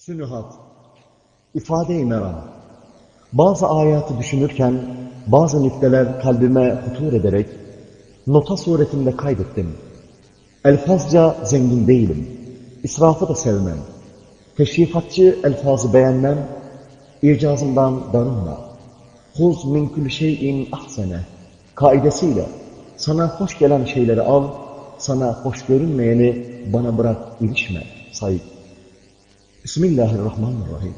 Sünuhat, ifade-i meram. Bazı ayatı düşünürken bazı nükteler kalbime hutur ederek nota suretinde kaydettim. Elfazca zengin değilim. İsrafı da sevmem. Teşrifatçı elfazı beğenmem. İcazından darılma. Huz min kulli şeyin ahsene. Kaidesiyle sana hoş gelen şeyleri al, sana hoş görünmeyeni bana bırak ilişme. Said. Bismillahirrahmanirrahim.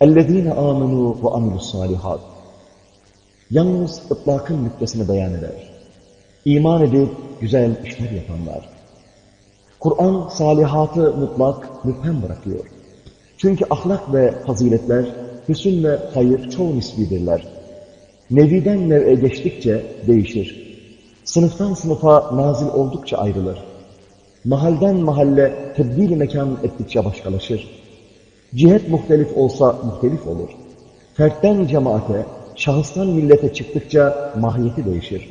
اَلَّذ۪ينَ آمَنُوا وَعَمِلُوا الصَّالِحَاتِ Yalnız ıtlakın nüktesini beyan eder. İman edip güzel işler yapanlar. Kur'an salihatı mutlak, müphem bırakıyor. Çünkü ahlak ve faziletler, hüsün ve hayır çoğu nisbidirler. Neviden nev'e geçtikçe değişir. Sınıftan sınıfa nazil oldukça ayrılır. Mahalden mahalle tebdil mekan ettikçe başkalaşır. Cihet muhtelif olsa muhtelif olur. Fertten cemaate, şahıstan millete çıktıkça mahiyeti değişir.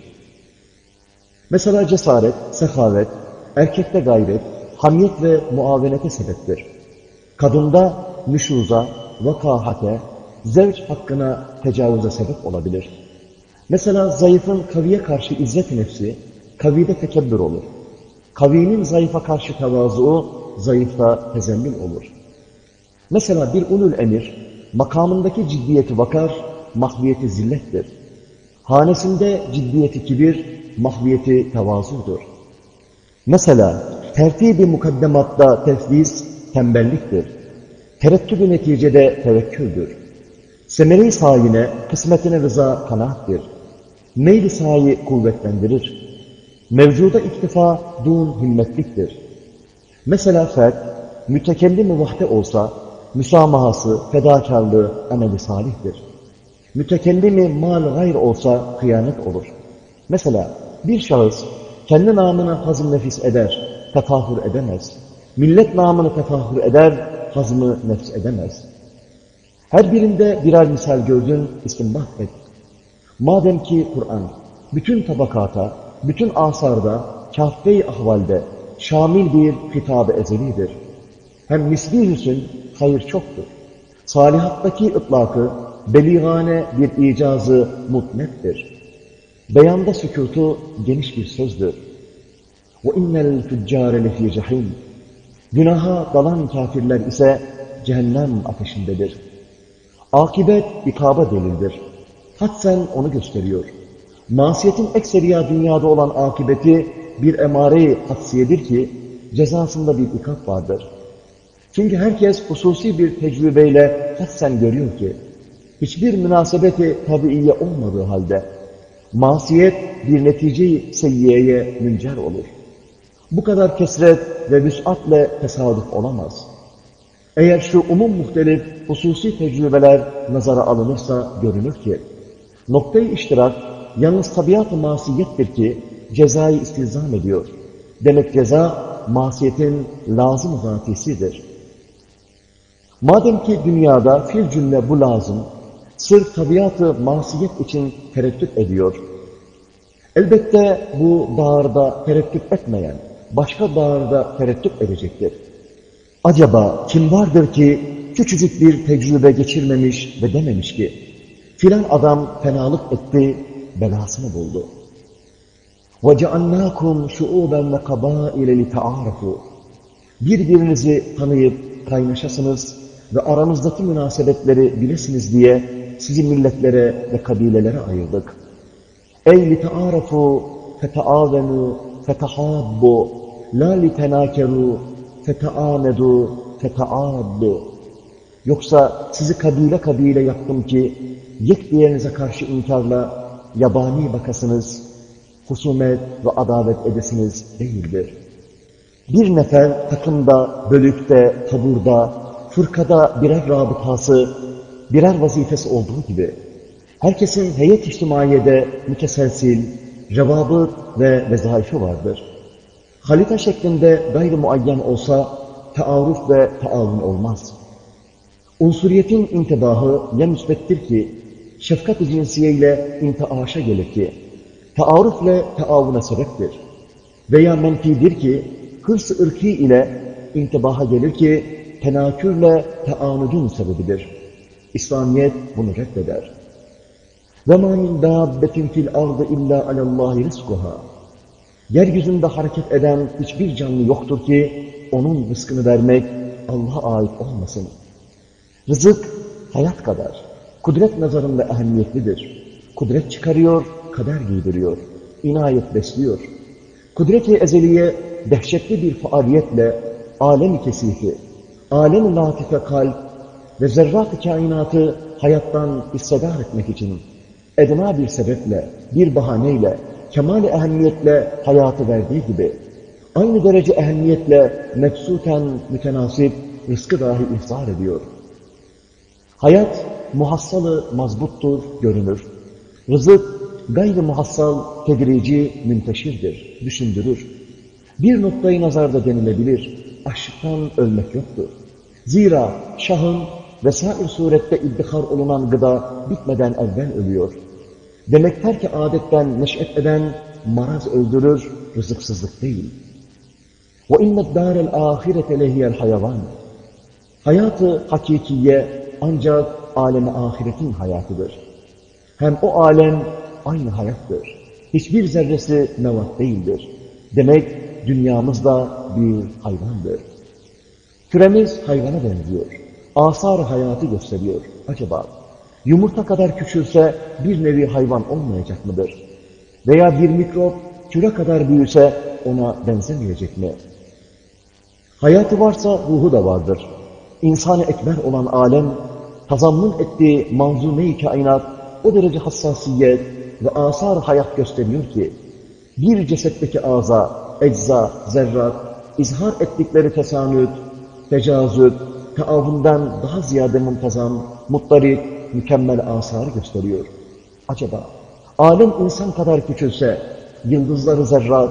Mesela cesaret, sehavet, erkekte gayret, hamiyet ve muavenete sebeptir. Kadında nüşuza, vakahate, zevç hakkına tecavüze sebep olabilir. Mesela zayıfın kaviye karşı izzet nefsi, kavide tekebbür olur. Kavinin zayıfa karşı tevazuğu, zayıfta tezemmül olur. Mesela bir ulul emir, makamındaki ciddiyeti vakar, mahviyeti zillettir. Hanesinde ciddiyeti kibir, mahviyeti tevazudur. Mesela tertibi mukaddematta tefviz, tembelliktir. Terettübü neticede tevekküldür. Semeri sayine, kısmetine rıza kanaattir. Meyli sahi kuvvetlendirir. Mevcuda iktifa dun himmetliktir. Mesela fert, mütekellim vahde olsa, müsamahası, fedakarlığı, ameli salihtir. Mütekellimi mal gayr olsa kıyamet olur. Mesela bir şahıs kendi namına hazım nefis eder, tefahür edemez. Millet namını tefahür eder, hazmı nefs edemez. Her birinde birer misal gördün, istinbat et. Madem ki Kur'an bütün tabakata, bütün asarda, kahve-i ahvalde şamil bir kitab-ı ezelidir. Hem misli hüsün hayır çoktur. Salihattaki ıtlakı, beligane bir icazı mutnettir. Beyanda sükutu geniş bir sözdür. وَاِنَّ الْفُجَّارَ لَف۪ي جَحِيمٍ Günaha dalan kafirler ise cehennem ateşindedir. Akibet ikaba delildir. Hatsen onu gösteriyor. Masiyetin ekseriya dünyada olan akibeti bir emare-i hatsiyedir ki cezasında bir ikab vardır. Çünkü herkes hususi bir tecrübeyle hatsen görüyor ki hiçbir münasebeti tabiiye olmadığı halde masiyet bir netice-i seyyiyeye müncer olur. Bu kadar kesret ve vüs'atle tesadüf olamaz. Eğer şu umum muhtelif hususi tecrübeler nazara alınırsa görünür ki noktayı iştirak yalnız tabiat-ı masiyettir ki cezayı istizam ediyor. Demek ceza masiyetin lazım zatisidir. Madem ki dünyada fil cümle bu lazım, sırf tabiatı masiyet için tereddüt ediyor. Elbette bu dağarda tereddüt etmeyen, başka dağarda tereddüt edecektir. Acaba kim vardır ki küçücük bir tecrübe geçirmemiş ve dememiş ki, filan adam fenalık etti, belasını buldu. وَجَعَلْنَاكُمْ شُعُوبًا وَقَبَائِلَ لِتَعَارَفُوا Birbirinizi tanıyıp kaynaşasınız ve aranızdaki münasebetleri bilesiniz diye sizi milletlere ve kabilelere ayırdık. Ey لِتَعَارَفُوا فَتَعَاوَنُوا فَتَحَابُّوا لَا لِتَنَاكَرُوا فَتَعَامَدُوا فَتَعَابُّوا Yoksa sizi kabile kabile yaptım ki yek diğerinize karşı inkarla yabani bakasınız, husumet ve adavet edesiniz değildir. Bir nefer takımda, bölükte, taburda, fırkada birer rabıtası, birer vazifesi olduğu gibi, herkesin heyet içtimaiyede müteselsil, revabıt ve vezaifi vardır. Halita şeklinde gayri muayyen olsa, taarruf ve taavun olmaz. Unsuriyetin intibahı ya müsbettir ki, şefkat-ı cinsiye ile intaaşa gelir ki, taarruf ile taavuna sebeptir. Veya menfidir ki, hırs-ı ırki ile intibaha gelir ki, tenakürle teanüdün sebebidir. İslamiyet bunu reddeder. وَمَا مِنْ دَابَّةٍ فِي الْاَرْضِ اِلَّا عَلَى اللّٰهِ رِزْقُهَا Yeryüzünde hareket eden hiçbir canlı yoktur ki onun rızkını vermek Allah'a ait olmasın. Rızık hayat kadar, kudret nazarında ehemmiyetlidir. Kudret çıkarıyor, kader giydiriyor, inayet besliyor. Kudret-i ezeliye dehşetli bir faaliyetle alem-i kesifi, alem-i latife kalp ve zerrat-ı kainatı hayattan hissedar etmek için edna bir sebeple, bir bahaneyle, kemal-i ehemmiyetle hayatı verdiği gibi, aynı derece ehemmiyetle mefsuten mütenasip rızkı dahi ihzar ediyor. Hayat muhassalı mazbuttur, görünür. Rızık gayri muhassal, tedrici, münteşirdir, düşündürür. Bir noktayı nazarda denilebilir, açlıktan ölmek yoktur. Zira şahın vesair surette iddihar olunan gıda bitmeden evvel ölüyor. Demekter ki adetten neş'et eden maraz öldürür, rızıksızlık değil. وَاِنَّ الدَّارَ الْآخِرَةَ لَهِيَ الْحَيَوَانِ Hayatı hakikiye ancak alemi ahiretin hayatıdır. Hem o alem aynı hayattır. Hiçbir zerresi mevat değildir. Demek dünyamız da bir hayvandır. Küremiz hayvana benziyor. Asar hayatı gösteriyor. Acaba yumurta kadar küçülse bir nevi hayvan olmayacak mıdır? Veya bir mikrop küre kadar büyüse ona benzemeyecek mi? Hayatı varsa ruhu da vardır. İnsan-ı ekber olan alem, tazammun ettiği manzume-i kainat o derece hassasiyet ve asar hayat gösteriyor ki, bir cesetteki aza, ecza, zerrat, izhar ettikleri tesanüt, tecazüt, teavundan daha ziyade muntazam, muttarip, mükemmel asarı gösteriyor. Acaba alem insan kadar küçülse, yıldızları zerrat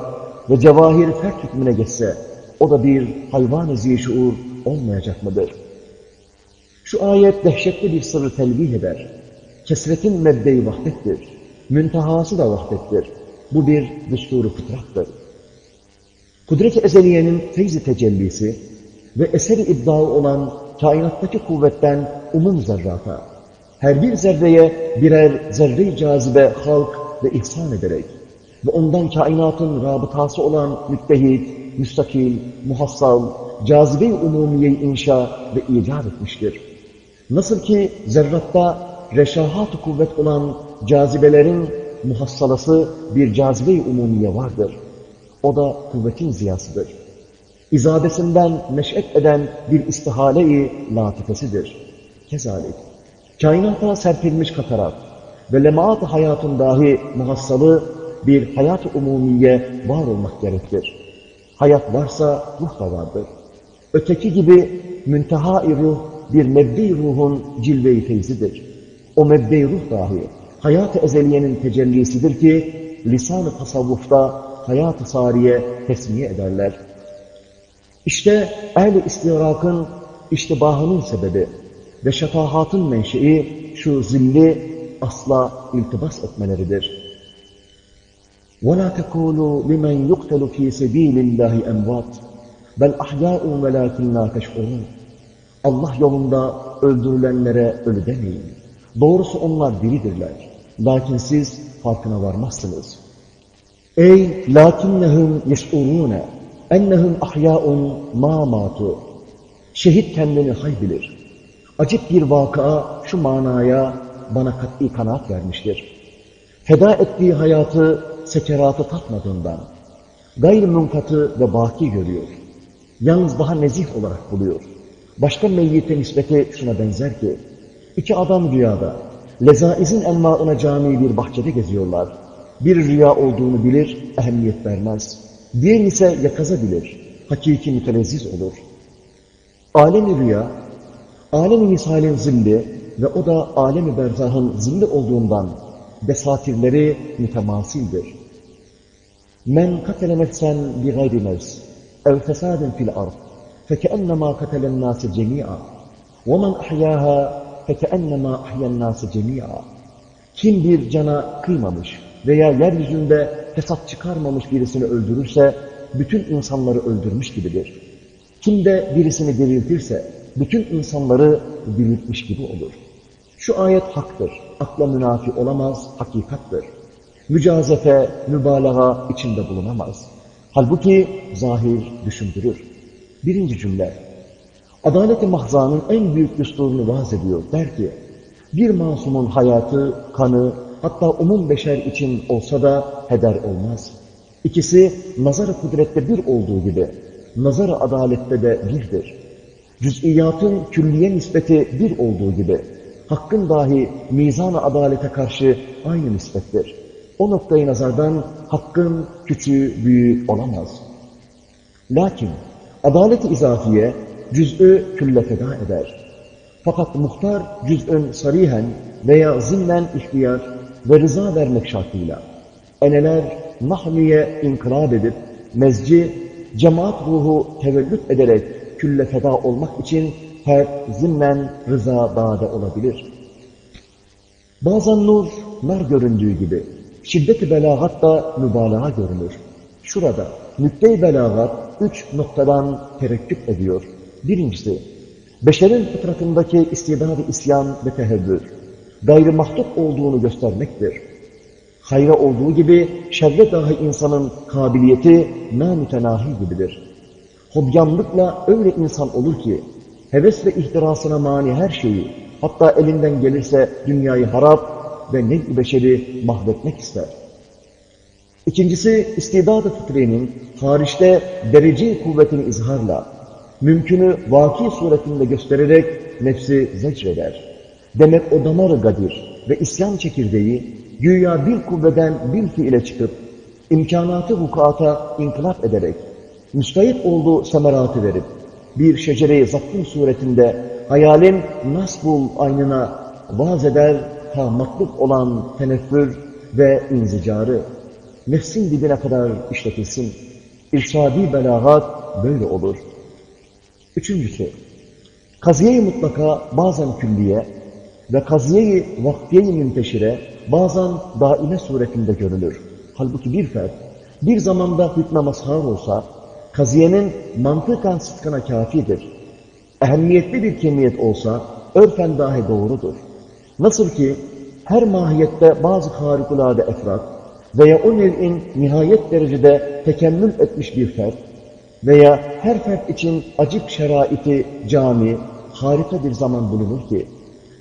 ve cevahir fert hükmüne geçse, o da bir hayvan-ı zişuur olmayacak mıdır? Şu ayet dehşetli bir sırrı telvih eder. Kesretin mebde-i vahdettir. Müntehası da vahdettir. Bu bir düsturu fıtrattır. Kudret-i ezeliyenin feyzi tecellisi ve eseri iddiaı olan kainattaki kuvvetten umum zerrata, her bir zerreye birer zerre-i cazibe halk ve ihsan ederek ve ondan kainatın rabıtası olan müttehit, müstakil, muhassal, cazibe-i umumiye inşa ve icat etmiştir. Nasıl ki zerratta reşahat-ı kuvvet olan cazibelerin muhassalası bir cazibe-i umumiye vardır. O da kuvvetin ziyasıdır. İzadesinden neş'et eden bir istihale-i latifesidir. Kezalik, kainata serpilmiş katarat ve lemaat-ı hayatın dahi muhassalı bir hayat-ı umumiye var olmak gerektir. Hayat varsa ruh da vardır. Öteki gibi münteha-i ruh bir mebdi ruhun cilve-i feyzidir. O mebde ruh dahi hayat-ı ezeliyenin tecellisidir ki lisan-ı tasavvufta hayat-ı sariye tesmiye ederler. İşte ehl-i istirakın iştibahının sebebi ve şefahatın menşei şu zilli asla iltibas etmeleridir. وَلَا تَكُولُوا لِمَنْ يُقْتَلُ ف۪ي سَب۪يلِ اللّٰهِ اَمْوَاتٍ بَلْ اَحْيَاءٌ وَلَاكِنْ لَا تَشْعُرُونَ Allah yolunda öldürülenlere ölü demeyin. Doğrusu onlar diridirler. Lakin siz farkına varmazsınız. Ey lakinnehum yeş'urûne ennehum ahyâun mâ mâtu. Şehit kendini hay bilir. Acip bir vakıa şu manaya bana kat'i kanaat vermiştir. Feda ettiği hayatı sekeratı tatmadığından gayr münkatı ve baki görüyor. Yalnız daha nezih olarak buluyor. Başka meyyite nispeti şuna benzer ki, iki adam rüyada, lezaizin enmaına cami bir bahçede geziyorlar. Bir rüya olduğunu bilir, ehemmiyet vermez. Diğer ise yakaza bilir, hakiki mütelezziz olur. Alemi rüya, alemi misalin zilli ve o da alemi berzahın zilli olduğundan desatirleri mütemasildir. Men katele nefsen bi gayri nefs, ev fesadin fil ard, فكأنما قتل الناس جميعا ومن أحياها فكأنما أحيا الناس جميعا Kim bir cana kıymamış veya yeryüzünde fesat çıkarmamış birisini öldürürse bütün insanları öldürmüş gibidir. Kim de birisini diriltirse bütün insanları diriltmiş gibi olur. Şu ayet haktır, akla münafi olamaz, hakikattır. Mücazefe, mübalağa içinde bulunamaz. Halbuki zahir düşündürür. Birinci cümle, Adalet-i mahzanın en büyük düsturunu vaz ediyor. Der ki, bir masumun hayatı, kanı, hatta umum beşer için olsa da heder olmaz. İkisi nazar-ı kudrette bir olduğu gibi, nazar-ı adalette de birdir. Cüz'iyatın külliye nispeti bir olduğu gibi, hakkın dahi mizan-ı adalete karşı aynı nispettir. O noktayı nazardan hakkın küçüğü büyüğü olamaz. Lakin adalet-i izafiye cüz'ü külle feda eder. Fakat muhtar cüz'ün sarihen veya zimmen ihtiyar ve rıza vermek şartıyla eneler nahmiye inkılap edip mezci cemaat ruhu tevellüt ederek külle feda olmak için her zimmen rıza dağda olabilir. Bazen nur, nar göründüğü gibi şiddet-i belagat da mübalağa görünür. Şurada nükte-i belagat üç noktadan terekküp ediyor. Birincisi, beşerin fıtratındaki istidad-ı isyan ve tehevvür, gayrı mahdut olduğunu göstermektir. Hayra olduğu gibi şerre dahi insanın kabiliyeti namütenahi gibidir. Hobyanlıkla öyle insan olur ki, heves ve ihtirasına mani her şeyi, hatta elinden gelirse dünyayı harap ve nev-i beşeri mahvetmek ister. İkincisi, istidad-ı fıtriyenin hariçte derece kuvvetini izharla, mümkünü vaki suretinde göstererek nefsi zecreder. Demek o damarı gadir ve isyan çekirdeği güya bir kuvveden bir fiile çıkıp imkanatı vukuata inkılap ederek müstahit olduğu semeratı verip bir şecere-i zattın suretinde hayalin nasbul aynına vaz eder ta olan teneffür ve inzicarı nefsin dibine kadar işletilsin. İrşadi belagat böyle olur. Üçüncüsü, kaziye-i mutlaka bazen külliye ve kaziye-i vaktiye-i münteşire bazen daime suretinde görülür. Halbuki bir fert bir zamanda hükme mazhar olsa, kaziyenin mantıkan sıtkına kafidir. Ehemmiyetli bir kemiyet olsa, örfen dahi doğrudur. Nasıl ki her mahiyette bazı harikulade efrat veya o nev'in nihayet derecede tekemmül etmiş bir fert veya her fert için acip şeraiti cami, harika bir zaman bulunur ki,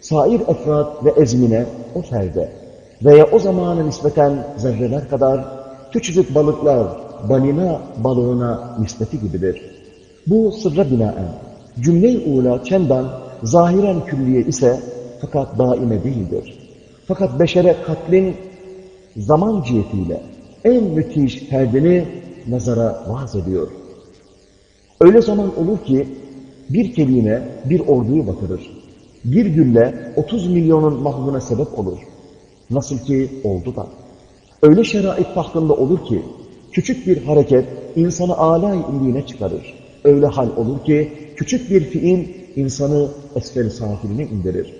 sair efrat ve ezmine o ferde veya o zamana nispeten zerreler kadar küçücük balıklar balina balığına nispeti gibidir. Bu sırra binaen cümle-i ula çendan zahiren külliye ise fakat daime değildir. Fakat beşere katlin zaman cihetiyle en müthiş perdeni nazara vaz ediyor. Öyle zaman olur ki bir kelime bir orduyu batırır. Bir gülle 30 milyonun mahvına sebep olur. Nasıl ki oldu da. Öyle şerait tahtında olur ki küçük bir hareket insanı alay illiğine çıkarır. Öyle hal olur ki küçük bir fiil insanı esfel safiline indirir.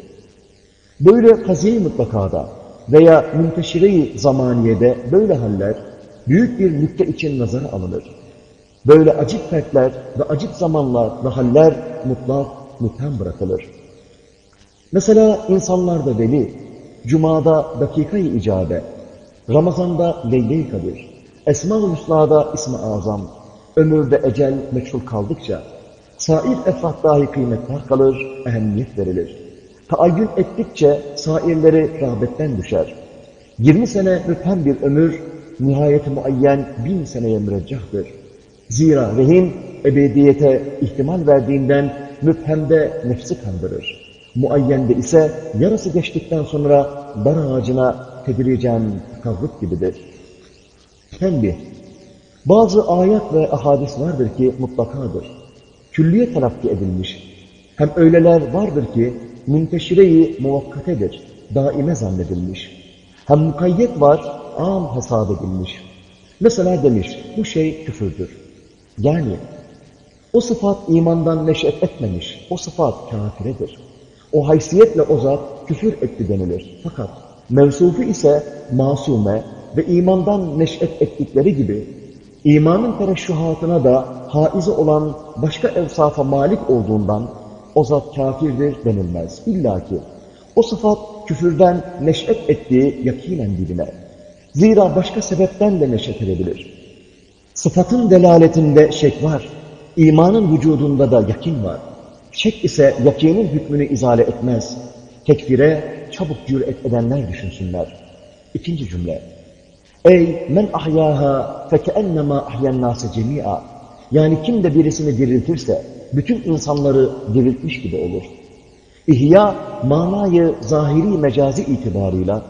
Böyle kaziye mutlakada veya münteşire-i zamaniyede böyle haller büyük bir nükte için nazara alınır. Böyle acip fertler ve acip zamanlar ve haller mutlak müphem bırakılır. Mesela insanlarda veli, Cuma'da dakika-i icabe, Ramazan'da leyle-i kadir, Esma-ı Hüsna'da ismi azam, ömürde ecel meçhul kaldıkça, sair efrat dahi kıymetler kalır, ehemmiyet verilir. Taayyün ettikçe sairleri rağbetten düşer. 20 sene müphem bir ömür, nihayeti muayyen bin seneye müreccahtır. Zira rehin ebediyete ihtimal verdiğinden müphemde nefsi kandırır. Muayyende ise yarısı geçtikten sonra dar ağacına tedricen kavruk gibidir. Tembih. Bazı ayet ve ahadis vardır ki mutlakadır. Külliye telakki edilmiş. Hem öyleler vardır ki münteşire-i muvakkatedir, daime zannedilmiş. Hem mukayyet var, am hesap edilmiş. Mesela demiş, bu şey küfürdür. Yani o sıfat imandan neşet etmemiş, o sıfat kafiredir. O haysiyetle o zat küfür etti denilir. Fakat mevsufu ise masume ve imandan neşet ettikleri gibi imanın tereşşuhatına da haizi olan başka evsafa malik olduğundan o zat kafirdir denilmez. İlla ki o sıfat küfürden neş'et ettiği yakinen biline. Zira başka sebepten de neş'et edebilir. Sıfatın delaletinde şek var. İmanın vücudunda da yakin var. Şek ise yakinin hükmünü izale etmez. Tekfire çabuk cüret edenler düşünsünler. İkinci cümle. Ey men ahyaha fekennema ahyen nase cemi'a. Yani kim de birisini diriltirse bütün insanları diriltmiş gibi olur. İhya manayı zahiri mecazi itibarıyla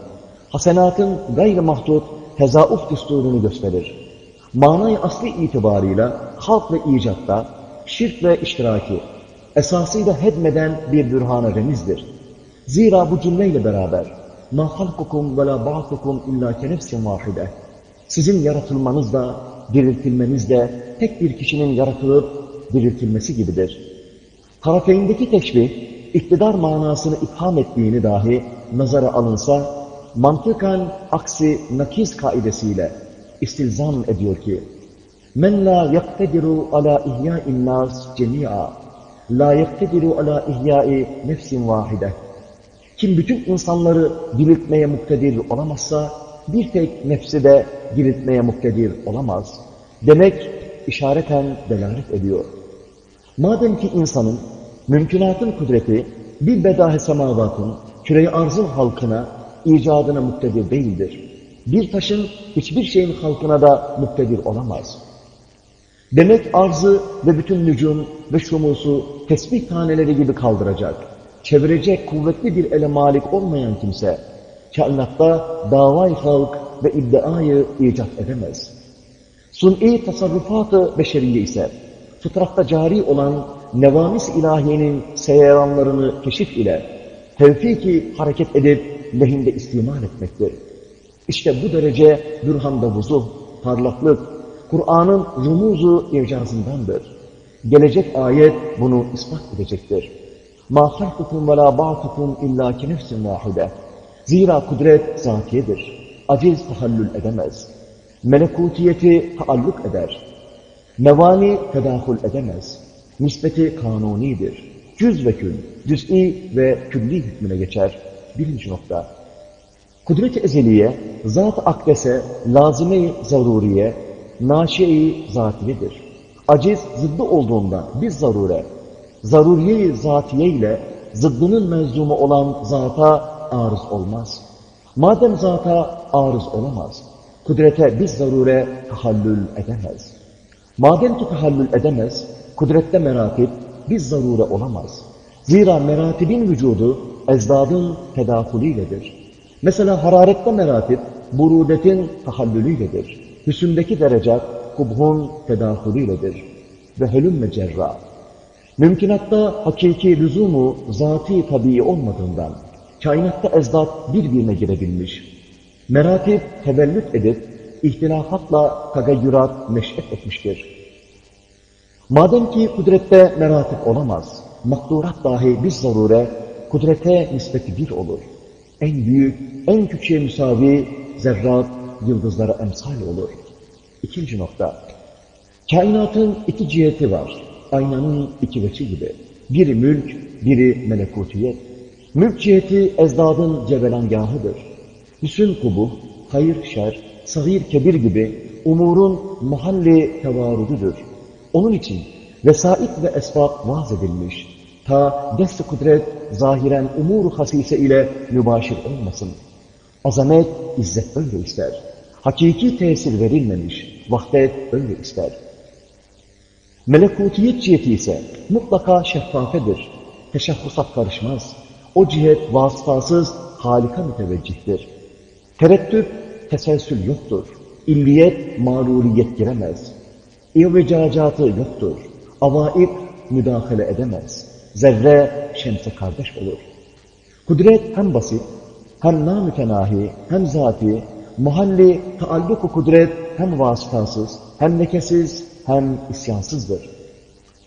hasenatın gayri mahdut tezauf düsturunu gösterir. Manayı asli itibarıyla halk ve icatta şirk ve iştiraki esasıyla hedmeden bir bürhana remizdir. Zira bu cümleyle beraber مَا خَلْقُكُمْ وَلَا بَعْثُكُمْ اِلَّا كَنَفْسٍ وَاحِدَةٍ Sizin yaratılmanız da, diriltilmeniz de tek bir kişinin yaratılıp diriltilmesi gibidir. Tarafeyndeki teşbih, iktidar manasını itham ettiğini dahi nazara alınsa, mantıkan aksi nakiz kaidesiyle istilzam ediyor ki, Men la yaktediru ala ihya'in nas cemi'a, la yaktediru ala ihya'i nefsin vahide. Kim bütün insanları diriltmeye muktedir olamazsa, bir tek nefsi de diriltmeye muktedir olamaz. Demek işareten delalet ediyor. Madem ki insanın mümkünatın kudreti bir bedahe semavatın, küre arzın halkına, icadına muktedir değildir. Bir taşın hiçbir şeyin halkına da muktedir olamaz. Demek arzı ve bütün nücum ve şumusu tesbih taneleri gibi kaldıracak, çevirecek kuvvetli bir ele malik olmayan kimse, kainatta davay halk ve iddiayı icat edemez. Sun'i tasarrufatı beşeriye ise, fıtratta cari olan nevamis ilahiyenin seyranlarını keşif ile tevfiki hareket edip lehinde istimal etmektir. İşte bu derece bürhanda vuzuh, parlaklık, Kur'an'ın rumuzu icazındandır. Gelecek ayet bunu ispat edecektir. مَا خَلْقُكُمْ وَلَا بَعْتُكُمْ اِلَّا كَنِفْسٍ وَاحِدَةٍ Zira kudret zatiyedir. Aciz tahallül edemez. Melekutiyeti taalluk eder. Mevani tedahül edemez. Nispeti kanunidir. Cüz ve kül, cüz'i ve külli hükmüne geçer. Birinci nokta. Kudret-i ezeliye, zat-ı akdese, lazime-i zaruriye, naşe-i zatiyedir. Aciz zıddı olduğunda biz zarure, zaruriye-i zatiye ile zıddının mevzumu olan zata arız olmaz. Madem zata arız olamaz, kudrete biz zarure tahallül edemez. Madem ki tahallül edemez, kudrette meratip biz zarure olamaz. Zira meratibin vücudu ezdadın tedahülüyledir. Mesela hararette meratip burudetin tahallülüyledir. Hüsündeki derecat kubhun tedahülüyledir. Ve helümme cerra. Mümkünatta hakiki lüzumu zati tabii olmadığından kainatta ezdat birbirine girebilmiş. Meratip tevellüt edip ihtilafatla tagayyürat neş'et etmiştir. Madem ki kudrette meratip olamaz, makdurat dahi biz zarure kudrete nispeti bir olur. En büyük, en küçüğe müsavi zerrat yıldızlara emsal olur. İkinci nokta. Kainatın iki ciheti var. Aynanın iki veçi gibi. Biri mülk, biri melekutiyet. Mülk ciheti ezdadın cebelangahıdır. Hüsün kubu, hayır şer, sahir kebir gibi umurun mahalli tevarududur. Onun için vesait ve esbab vaz edilmiş. Ta dest kudret zahiren umur hasise ile mübaşir olmasın. Azamet, izzet öyle ister. Hakiki tesir verilmemiş, vahdet öyle ister. Melekutiyet ciheti ise mutlaka şeffafedir. Teşahhusat karışmaz. O cihet vasıtasız halika müteveccihtir. Tereddüt, teselsül yoktur. İlliyet, mağruriyet giremez. İvvecacatı yoktur. Avaip müdahale edemez. Zerre şemse kardeş olur. Kudret hem basit, hem namütenahi, hem zati, muhalli taalluk kudret hem vasıtasız, hem lekesiz, hem isyansızdır.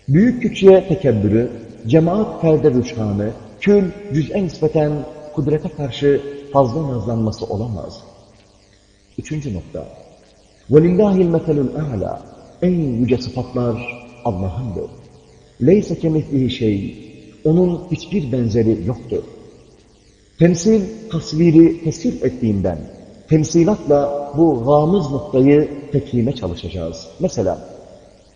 Büyük küçüğe tekebbürü, cemaat ferde rüşhanı, kül cüz'e nispeten kudrete karşı fazla nazlanması olamaz. Üçüncü nokta. وَلِلَّهِ الْمَثَلُ الْاَعْلَى En yüce sıfatlar Allah'ındır. Leyse kemithlihi şey. Onun hiçbir benzeri yoktur. Temsil, tasviri tesir ettiğinden, temsilatla bu ramız noktayı tekime çalışacağız. Mesela,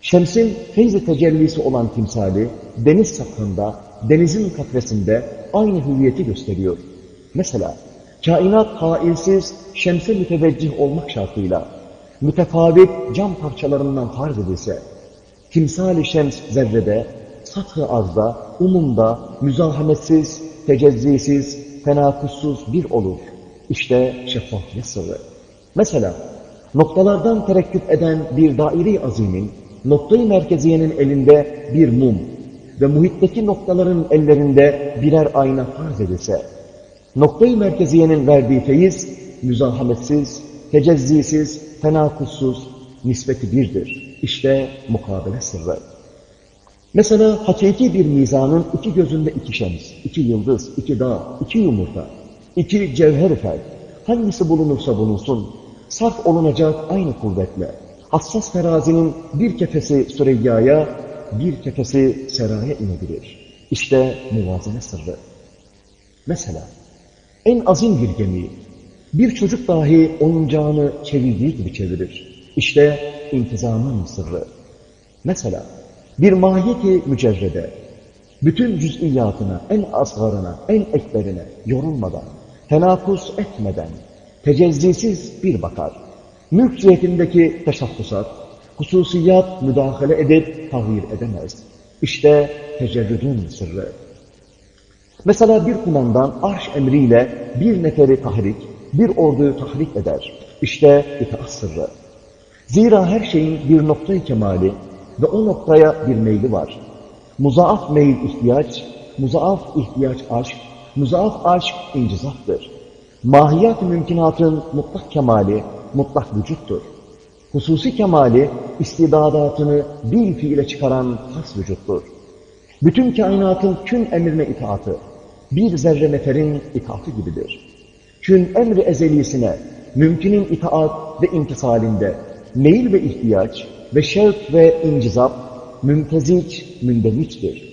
Şems'in feyz tecellisi olan timsali, deniz sathında, denizin katresinde aynı hüviyeti gösteriyor. Mesela, kainat hailsiz, şemse müteveccih olmak şartıyla, mütefavit cam parçalarından farz edilse, timsali şems zerrede, sathı azda, umumda, müzahametsiz, tecezzisiz, tenakussuz bir olur. İşte şeffafiyet sırrı. Mesela, noktalardan terekküp eden bir daire azimin, noktayı merkeziyenin elinde bir mum ve muhitteki noktaların ellerinde birer ayna farz edilse, noktayı merkeziyenin verdiği feyiz, müzahametsiz, tecezzisiz, tenakussuz, nispeti birdir. İşte mukabele sırrı. Mesela hakiki bir mizanın iki gözünde iki şems, iki yıldız, iki dağ, iki yumurta, iki cevher fel, hangisi bulunursa bulunsun, sarf olunacak aynı kuvvetle, hassas terazinin bir kefesi Süreyya'ya, bir kefesi seraya inebilir. İşte muvazene sırrı. Mesela, en azim bir gemi, bir çocuk dahi oyuncağını çevirdiği gibi çevirir. İşte intizamın sırrı. Mesela, bir mahiyeti mücerrede, bütün cüz'iyatına, en asgarına, en ekberine yorulmadan, tenafus etmeden, tecezzisiz bir bakar. Mülk cihetindeki teşabbusat, hususiyat müdahale edip tahvir edemez. İşte tecerrüdün sırrı. Mesela bir kumandan arş emriyle bir neferi tahrik, bir orduyu tahrik eder. İşte itaat sırrı. Zira her şeyin bir noktayı kemali ve o noktaya bir meyli var. Muzaaf meyil ihtiyaç, muzaaf ihtiyaç aşk, muzaaf aşk incizaftır. Mahiyat mümkünatın mutlak kemali, mutlak vücuttur. Hususi kemali, istidadatını bir fiile çıkaran has vücuttur. Bütün kainatın kün emrine itaatı, bir zerre neferin itaati gibidir. Kün emri ezelisine, mümkünün itaat ve imtisalinde, meyil ve ihtiyaç ve şevk ve incizap, mümteziç, mündemiçtir.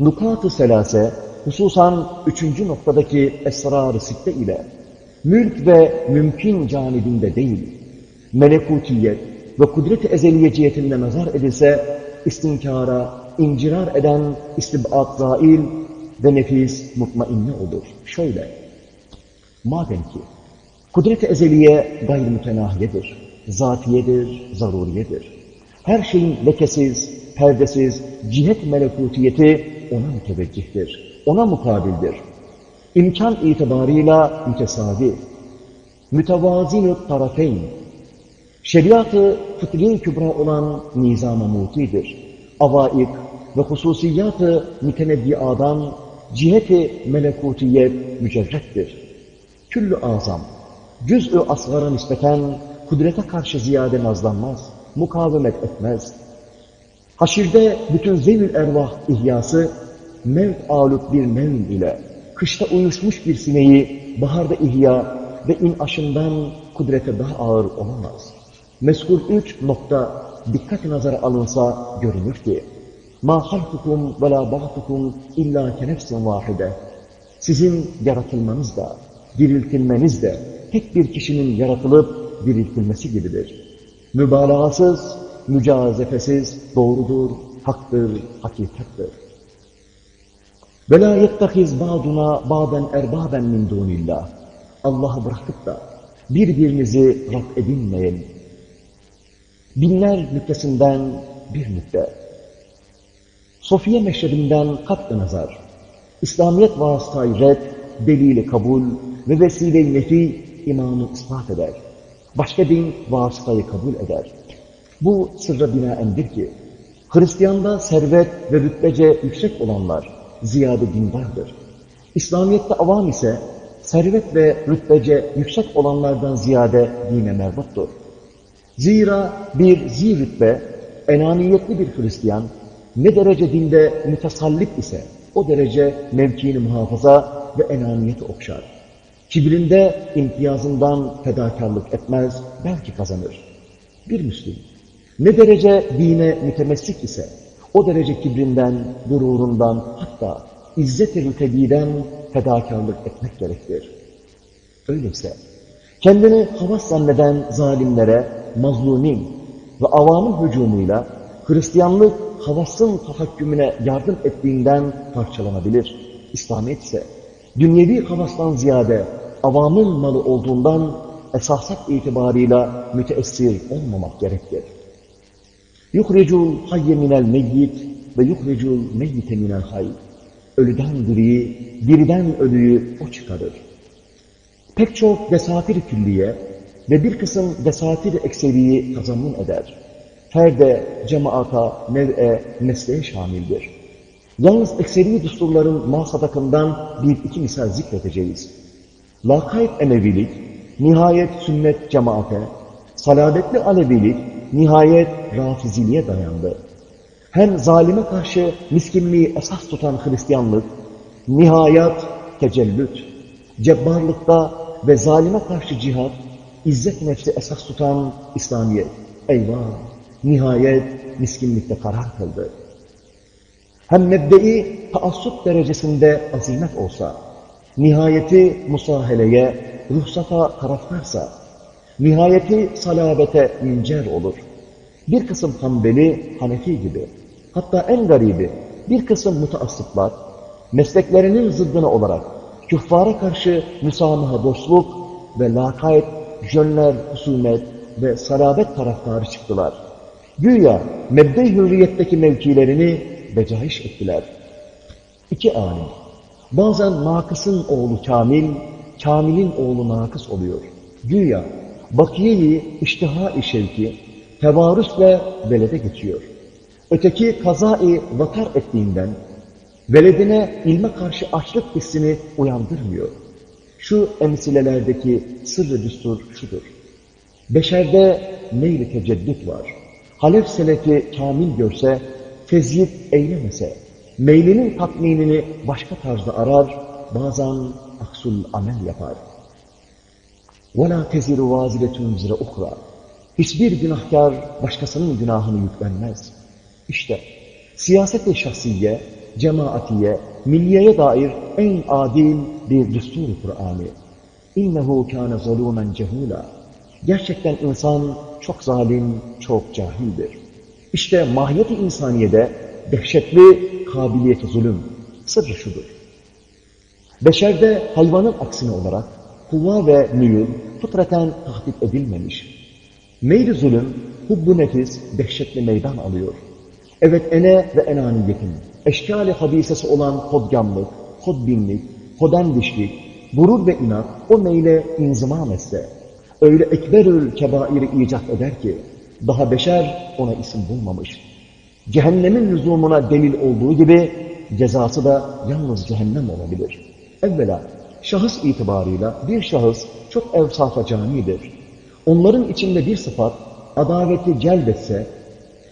Nukat-ı selase, hususan üçüncü noktadaki esrar-ı sitte ile, mülk ve mümkün canibinde değil, melekutiyet ve kudret-i ezeliye cihetinde nazar edilse, istinkara, incirar eden istibad zail ve nefis mutmainne olur. Şöyle, madem ki kudret-i ezeliye gayrimütenahiyedir, zatiyedir, zaruriyedir. Her şeyin lekesiz, perdesiz, cihet melekutiyeti ona müteveccihtir, ona mukabildir. İmkan itibarıyla mütesavi, mütevazin tarafeyn, şeriatı fıtri kübra olan nizam-ı mutidir. Avaik ve hususiyatı mütenebbiadan ciheti melekutiyet mücerrettir. Küllü azam, cüz-ü asgara nispeten kudrete karşı ziyade nazlanmaz, mukavemet etmez. Haşirde bütün zevül ervah ihyası, mevt alut bir nevm ile, kışta uyuşmuş bir sineği, baharda ihya ve in aşından kudrete daha ağır olamaz. Meskul üç nokta dikkat nazara alınsa görünür ki, مَا خَلْقُكُمْ وَلَا بَعْتُكُمْ اِلَّا كَنَفْسٍ vahide. Sizin yaratılmanız da, diriltilmeniz de tek bir kişinin yaratılıp diriltilmesi gibidir. Mübalağasız, mücazefesiz, doğrudur, haktır, hakikattir. وَلَا يَتَّخِذْ بَعْدُنَا بَعْدًا اَرْبَابًا مِنْ دُونِ اللّٰهِ Allah'ı bırakıp da birbirinizi Rab edinmeyin. Binler nüktesinden bir nükte. Sofiye meşrebinden kat nazar. İslamiyet vasıtayı red, delili kabul ve vesile-i nefi imanı ispat eder. Başka din vasıtayı kabul eder. Bu sırra binaendir ki, Hristiyanda servet ve rütbece yüksek olanlar ziyade dindardır. İslamiyet'te avam ise servet ve rütbece yüksek olanlardan ziyade dine merbuttur. Zira bir zi rütbe, enaniyetli bir Hristiyan, ne derece dinde mütesallit ise o derece mevkiini muhafaza ve enaniyeti okşar. Kibrinde imtiyazından fedakarlık etmez, belki kazanır. Bir Müslüm, ne derece dine mütemessik ise o derece kibrinden, gururundan hatta İzzet-i rütebiden fedakarlık etmek gerektir. Öyleyse kendini havas zanneden zalimlere mazlumin ve avamın hücumuyla Hristiyanlık havasın tahakkümüne yardım ettiğinden parçalanabilir. İslamiyet ise dünyevi havastan ziyade avamın malı olduğundan esasat itibarıyla müteessir olmamak gerektir. Yuhricul hayye minel meyyit ve yuhricul meyyite minel hayy. Ölüden diriyi, diriden ölüyü o çıkarır. Pek çok desatir külliye ve bir kısım desatir ekseriyi kazanım eder. Ferde, cemaata, nev'e, mesleğe şamildir. Yalnız ekseri düsturların masadakından bir iki misal zikredeceğiz. Lakayt Emevilik, nihayet sünnet cemaate, saladetli Alevilik, nihayet rafiziliğe dayandı. Hem zalime karşı miskinliği esas tutan Hristiyanlık, nihayet tecellüt, cebbarlıkta ve zalime karşı cihat, izzet nefsi esas tutan İslamiyet, eyvah, nihayet miskinlikte karar kıldı. Hem mebde'i taassup derecesinde azimet olsa, nihayeti musaheleye, ruhsata taraftarsa, nihayeti salabete müncer olur. Bir kısım Hanbeli, Hanefi gibi, hatta en garibi bir kısım mutaassıplar, mesleklerinin zıddına olarak küffara karşı müsamaha dostluk ve lakayt, jönler, husumet ve salabet taraftarı çıktılar. Güya mebde hürriyetteki mevkilerini becahiş ettiler. İki alim, bazen nakısın oğlu kamil, kamilin oğlu nakıs oluyor. Güya bakiyeyi iştiha-i şevki, tevarüsle velede geçiyor. Öteki kazayı vakar ettiğinden, veledine ilme karşı açlık hissini uyandırmıyor. Şu emsilelerdeki sırrı düstur şudur. Beşerde meyli teceddüt var. Halef selefi kamil görse, tezyit eylemese, meylinin tatminini başka tarzda arar, bazen aksul amel yapar. وَلَا تَزِرُ وَازِلَةٌ زِرَ اُخْرَى Hiçbir günahkar başkasının günahını yüklenmez. İşte siyaset-i şahsiye, cemaatiye, milliyeye dair en adil bir düstur Kur'an'ı. İnnehu kâne zalûmen cehûlâ. Gerçekten insan çok zalim, çok cahildir. İşte mahiyet-i insaniyede dehşetli kabiliyet-i zulüm. Sırrı şudur. Beşerde hayvanın aksine olarak kuvva ve müyül fıtraten tahdit edilmemiş. Meyli zulüm, hubbu nefis dehşetli meydan alıyor. Evet ene ve enaniyetin, eşkali habisesi olan kodgamlık, kodbinlik, kodendişlik, gurur ve inat o meyle inzimam etse, öyle ekberül kebairi icat eder ki, daha beşer ona isim bulmamış. Cehennemin lüzumuna delil olduğu gibi, cezası da yalnız cehennem olabilir. Evvela, şahıs itibarıyla bir şahıs çok evsafa camidir. Onların içinde bir sıfat, adaveti celbetse,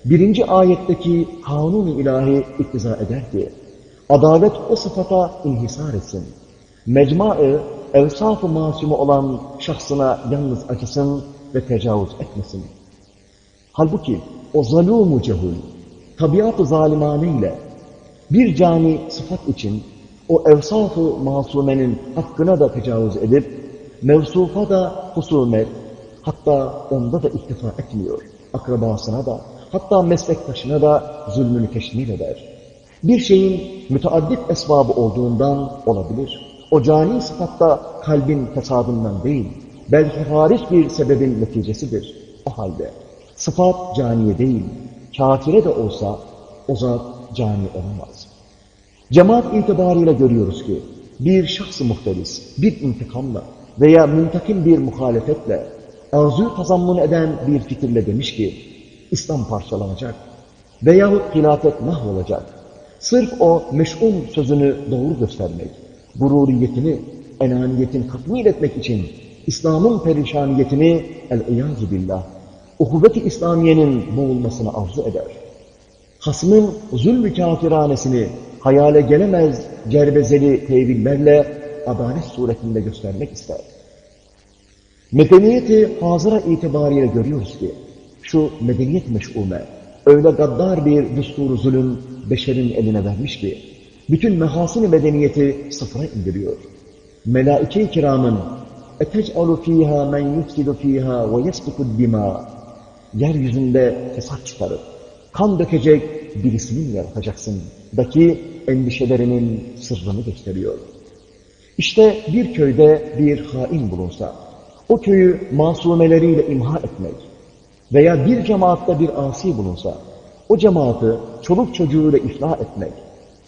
birinci ayetteki kanun-u ilahi iktiza eder ki, adalet o sıfata inhisar etsin. Mecma-ı, evsaf-ı masumu olan şahsına yalnız acısın ve tecavüz etmesin. Halbuki o zalûm-u cehul, tabiat-ı zalimane ile bir cani sıfat için o evsaf-ı masumenin hakkına da tecavüz edip, mevsufa da husumet, hatta onda da iktifa etmiyor. Akrabasına da, hatta meslektaşına da zulmünü teşmil eder. Bir şeyin müteaddit esbabı olduğundan olabilir. O cani sıfatta kalbin fesadından değil, belki hariç bir sebebin neticesidir. O halde sıfat caniye değil, kafire de olsa o zat cani olamaz. Cemaat itibariyle görüyoruz ki bir şahs-ı muhteris, bir intikamla veya müntakim bir muhalefetle arzuyu tazammun eden bir fikirle demiş ki İslam parçalanacak veyahut hilafet mahvolacak. Sırf o meş'um sözünü doğru göstermek, gururiyetini, enaniyetin tatmin etmek için İslam'ın perişaniyetini el-iyazu billah, uhuvvet-i İslamiye'nin boğulmasını arzu eder. Hasmın zulmü kafiranesini hayale gelemez cerbezeli tevillerle adalet suretinde göstermek ister. Medeniyeti hazıra itibariyle görüyoruz ki, şu medeniyet meş'ume, öyle gaddar bir düsturu zulüm beşerin eline vermiş ki, Bütün mehasin medeniyeti sıfıra indiriyor. Melaike-i kiramın اَتَجْعَلُ ف۪يهَا مَنْ يُفْسِدُ ف۪يهَا وَيَسْبِكُ الدِّمَا Yeryüzünde fesat çıkarıp, kan dökecek birisini yaratacaksın. Daki endişelerinin sırrını gösteriyor. İşte bir köyde bir hain bulunsa, o köyü masumeleriyle imha etmek veya bir cemaatta bir asi bulunsa, o cemaati çoluk çocuğuyla iflah etmek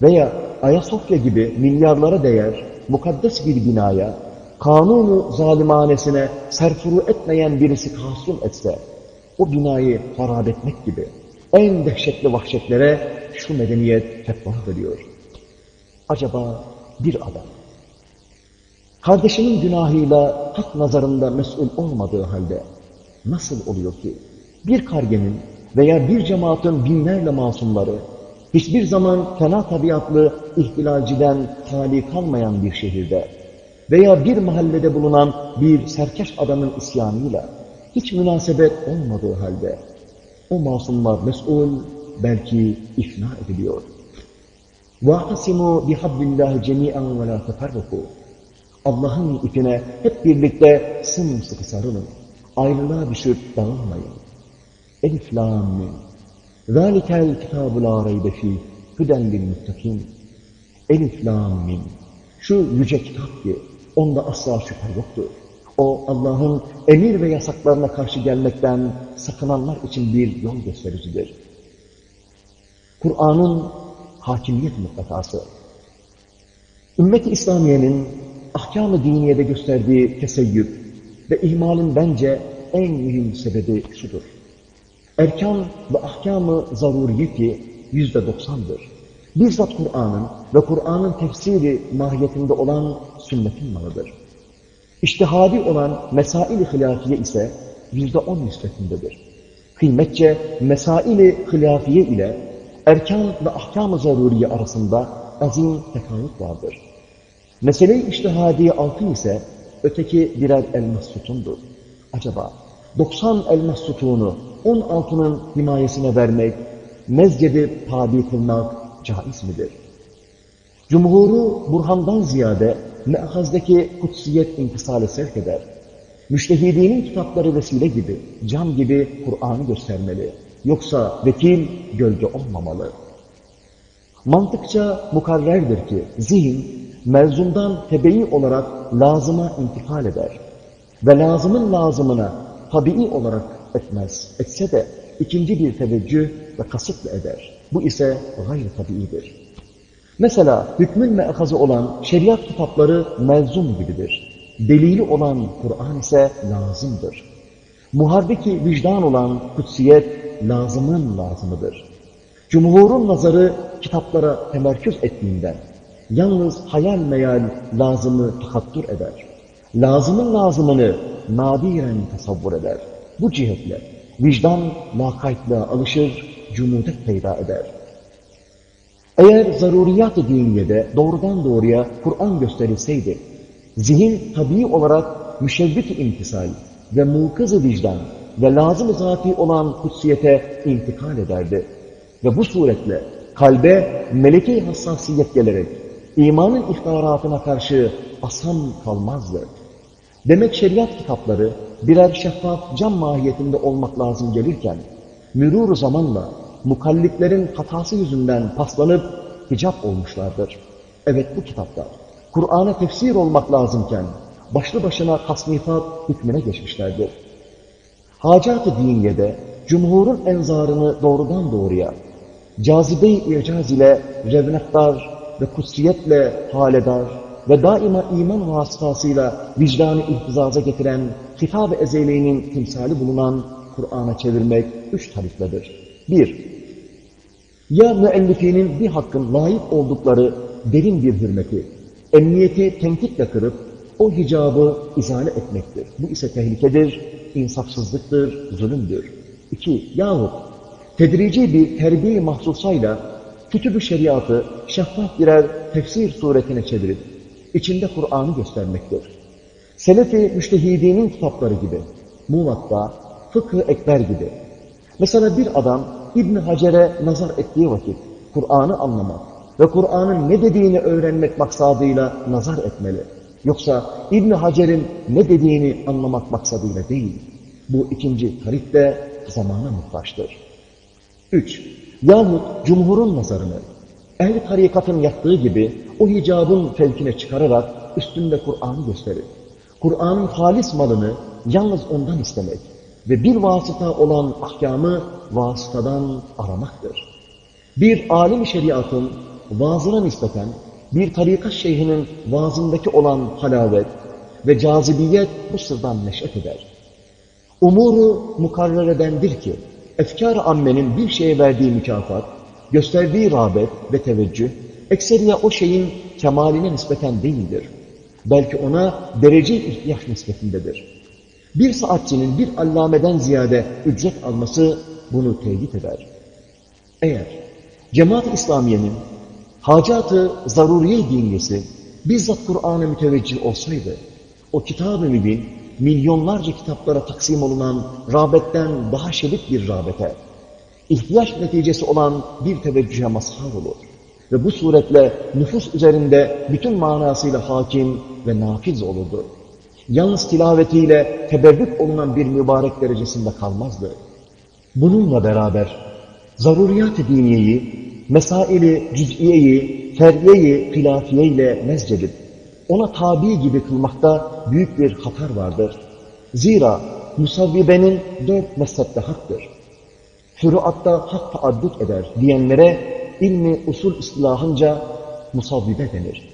veya Ayasofya gibi milyarlara değer mukaddes bir binaya, kanunu zalimanesine serfuru etmeyen birisi kasım etse, o binayı harap etmek gibi en dehşetli vahşetlere şu medeniyet fetva veriyor. Acaba bir adam, kardeşinin günahıyla hak nazarında mesul olmadığı halde nasıl oluyor ki bir kargenin veya bir cemaatin binlerle masumları hiçbir zaman fena tabiatlı ihtilalciden hali kalmayan bir şehirde veya bir mahallede bulunan bir serkeş adamın isyanıyla hiç münasebet olmadığı halde o masumlar mesul belki ifna ediliyor. وَاَحْتَسِمُوا بِحَبِّ اللّٰهِ جَمِيعًا وَلَا تَفَرَّقُوا Allah'ın ipine hep birlikte sımsıkı sarılın. Ayrılığa düşüp dağılmayın. Elif lam mim. Kitabu la reybe fî. Hüden lil muttakin. Elif lam mim. Şu yüce kitap ki onda asla şüphe yoktur. O Allah'ın emir ve yasaklarına karşı gelmekten sakınanlar için bir yol göstericidir. Kur'an'ın hakimiyet mutlakası. Ümmet-i İslamiye'nin ahkam-ı diniyede gösterdiği teseyyüp ve ihmalin bence en mühim sebebi şudur. Erkan ve ahkam-ı zaruriyeti yüzde doksandır. Bizzat Kur'an'ın ve Kur'an'ın tefsiri mahiyetinde olan sünnetin malıdır. İştihadi olan mesail-i hilafiye ise yüzde on nispetindedir. Kıymetçe mesail-i hilafiye ile erkan ve ahkam-ı zaruriye arasında azim tefavut vardır. Mesele-i iştihadiye altın ise öteki birer elmas sütundur. Acaba 90 elmas sütunu 10 altının himayesine vermek, mezcedi tabi kılmak caiz midir? Cumhuru Burhan'dan ziyade me'hazdaki kutsiyet intisale sevk eder. Müştehidinin kitapları vesile gibi, cam gibi Kur'an'ı göstermeli. Yoksa vekil gölge olmamalı. Mantıkça mukarrerdir ki zihin mevzundan tebeyi olarak lazıma intikal eder. Ve lazımın lazımına tabii olarak etmez. Etse de ikinci bir teveccüh ve kasıtla eder. Bu ise gayri tabiidir. Mesela hükmün me'akazı olan şeriat kitapları mevzum gibidir. Delili olan Kur'an ise lazımdır. Muharbeki vicdan olan kutsiyet lazımın lazımıdır. Cumhurun nazarı kitaplara temerküz ettiğinden yalnız hayal meyal lazımı takattur eder. Lazımın lazımını nadiren tasavvur eder. Bu cihetle vicdan lakaytlığa alışır, cumudet peyda eder. Eğer zaruriyat-ı diniyede doğrudan doğruya Kur'an gösterilseydi, zihin tabii olarak müşevvik intisal ve mukız vicdan ve lazım zati olan kutsiyete intikal ederdi. Ve bu suretle kalbe meleke hassasiyet gelerek imanın ihtaratına karşı asam kalmazdı. Demek şeriat kitapları birer şeffaf cam mahiyetinde olmak lazım gelirken, mürur zamanla mukallitlerin hatası yüzünden paslanıp hicap olmuşlardır. Evet bu kitaplar Kur'an'a tefsir olmak lazımken başlı başına tasnifat hükmüne geçmişlerdir. Hacat-ı diniyede cumhurun enzarını doğrudan doğruya cazibe-i icaz ile revnektar ve kutsiyetle haledar ve daima iman vasıtasıyla vicdanı ihtizaza getiren kitab-ı ezeliğinin timsali bulunan Kur'an'a çevirmek üç tarifledir. Bir, ya müellifinin bir hakkın layık oldukları derin bir hürmeti, emniyeti tenkitle kırıp o hicabı izale etmektir. Bu ise tehlikedir, insafsızlıktır, zulümdür. İki, yahut tedrici bir terbiye mahsusayla kütüb-ü şeriatı şeffaf birer tefsir suretine çevirip içinde Kur'an'ı göstermektir. Selefi müştehidinin kitapları gibi, Muvatta, Fıkıh-ı Ekber gibi. Mesela bir adam İbn Hacer'e nazar ettiği vakit Kur'an'ı anlamak ve Kur'an'ın ne dediğini öğrenmek maksadıyla nazar etmeli. Yoksa İbn Hacer'in ne dediğini anlamak maksadıyla değil. Bu ikinci tarih de zamana muhtaçtır. 3. Yahut cumhurun nazarını ehli tarikatın yaptığı gibi o hicabın fevkine çıkararak üstünde Kur'an'ı gösterir. Kur'an'ın halis malını yalnız ondan istemek ve bir vasıta olan ahkamı vasıtadan aramaktır. Bir alim şeriatın vaazına nispeten bir tarikat şeyhinin vaazındaki olan halavet ve cazibiyet bu sırdan neşet eder. Umuru mukarreredendir ki, efkar-ı ammenin bir şeye verdiği mükafat, gösterdiği rağbet ve teveccüh, ekseriye o şeyin kemaline nispeten değildir. Belki ona derece ihtiyaç nispetindedir. Bir saatçinin bir allameden ziyade ücret alması bunu teyit eder. Eğer cemaat-i İslamiye'nin hacat-ı zaruriye diniyesi bizzat Kur'an'a müteveccih olsaydı, o kitab-ı mübin milyonlarca kitaplara taksim olunan rağbetten daha şiddet bir rağbete, ihtiyaç neticesi olan bir teveccühe mazhar olur. Ve bu suretle nüfus üzerinde bütün manasıyla hakim ve nafiz olurdu. Yalnız tilavetiyle teberrük olunan bir mübarek derecesinde kalmazdı. Bununla beraber zaruriyat-ı diniyeyi, mesaili cüz'iyeyi, ferdiyeyi, filafiye ile mezcedip, ona tabi gibi kılmakta büyük bir hatar vardır. Zira musavvibenin dört mezhepte haktır. Füruatta hak taaddut eder diyenlere ilmi usul istilahınca musavvibe denir.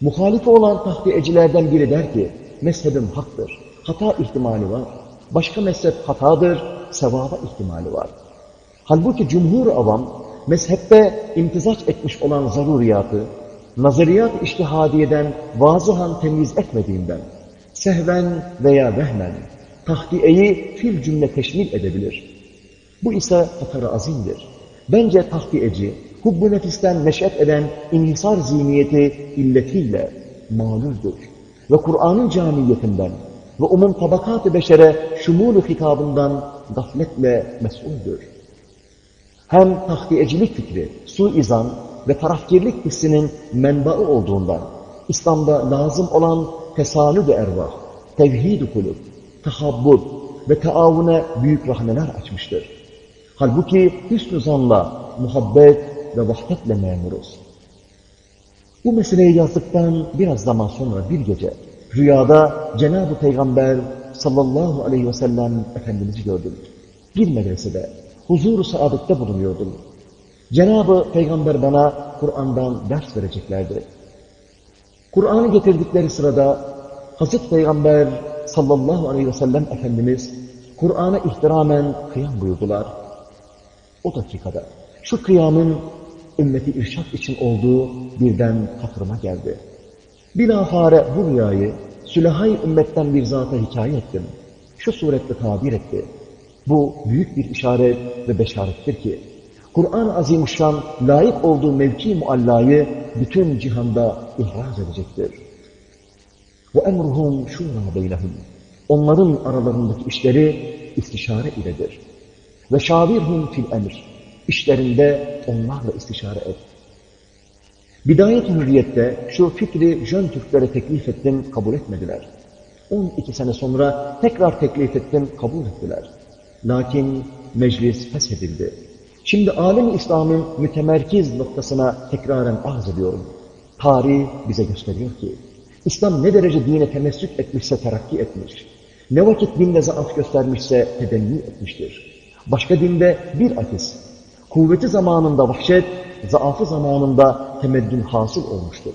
Muhalifi olan tahtiyecilerden biri der ki, mezhebim haktır, hata ihtimali var. Başka mezhep hatadır, sevaba ihtimali var. Halbuki cumhur avam, mezhepte imtizaç etmiş olan zaruriyatı, nazariyat iştihadiyeden vazıhan temiz etmediğinden, sehven veya vehmen, tahtiyeyi fil cümle teşmil edebilir. Bu ise hatarı azimdir. Bence tahtiyeci, hubbu nefisten neşet eden inhisar zihniyeti illetiyle mağluldür. Ve Kur'an'ın camiyetinden ve umum tabakat-ı beşere şumul hitabından gafletle mesuldür. Hem tahtiyecilik fikri, suizan ve tarafkirlik hissinin menbaı olduğundan İslam'da lazım olan tesanüd-i ervah, tevhid-i kulüp, tahabbud ve taavune büyük rahmeler açmıştır. Halbuki hüsnü zanla, muhabbet ve vahdetle memuruz. Bu meseleyi yazdıktan biraz zaman sonra bir gece rüyada Cenab-ı Peygamber sallallahu aleyhi ve sellem Efendimiz'i gördüm. Bir medresede huzur-u saadıkta bulunuyordum. Cenab-ı Peygamber bana Kur'an'dan ders vereceklerdi. Kur'an'ı getirdikleri sırada Hazreti Peygamber sallallahu aleyhi ve sellem Efendimiz Kur'an'a ihtiramen kıyam buyurdular. O dakikada şu kıyamın ümmeti irşat için olduğu birden hatırıma geldi. Bilahare bu rüyayı sülahay ümmetten bir zata hikaye ettim. Şu surette tabir etti. Bu büyük bir işaret ve beşarettir ki Kur'an-ı Azimuşşan layık olduğu mevki muallayı bütün cihanda ihraz edecektir. Emruhum şura beynehum. Onların aralarındaki işleri istişare iledir. Şavirhum fil emr. İşlerinde onlarla istişare et. Bidayet hürriyette şu fikri Jön Türklere teklif ettim, kabul etmediler. 12 sene sonra tekrar teklif ettim, kabul ettiler. Lakin meclis feshedildi. Şimdi alem İslam'ın mütemerkiz noktasına tekraren arz ediyorum. Tarih bize gösteriyor ki, İslam ne derece dine temessük etmişse terakki etmiş, ne vakit dinde zaaf göstermişse tedenni etmiştir. Başka dinde bir akis, kuvveti zamanında vahşet, zaafı zamanında temeddün hasıl olmuştur.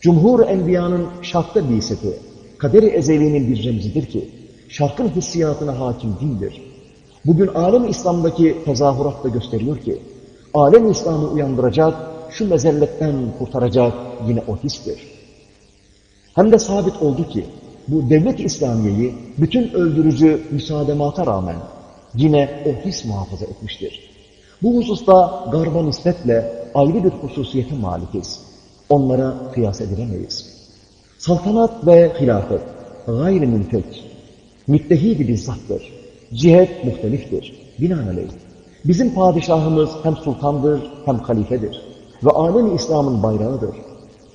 Cumhur Enbiya'nın şarkta biseti, kaderi ezeliğinin bir remzidir ki, şarkın hissiyatına hakim değildir. Bugün alem İslam'daki tezahürat da gösteriyor ki, alem İslam'ı uyandıracak, şu mezelletten kurtaracak yine o histir. Hem de sabit oldu ki, bu devlet İslamiye'yi bütün öldürücü müsaademata rağmen yine o his muhafaza etmiştir. Bu hususta garba nispetle ayrı bir hususiyete malikiz. Onlara kıyas edilemeyiz. Saltanat ve hilafet gayri mülfek, müttehidi bizzattır. Cihet muhteliftir. Binaenaleyh. Bizim padişahımız hem sultandır hem halifedir. ve alem İslam'ın bayrağıdır.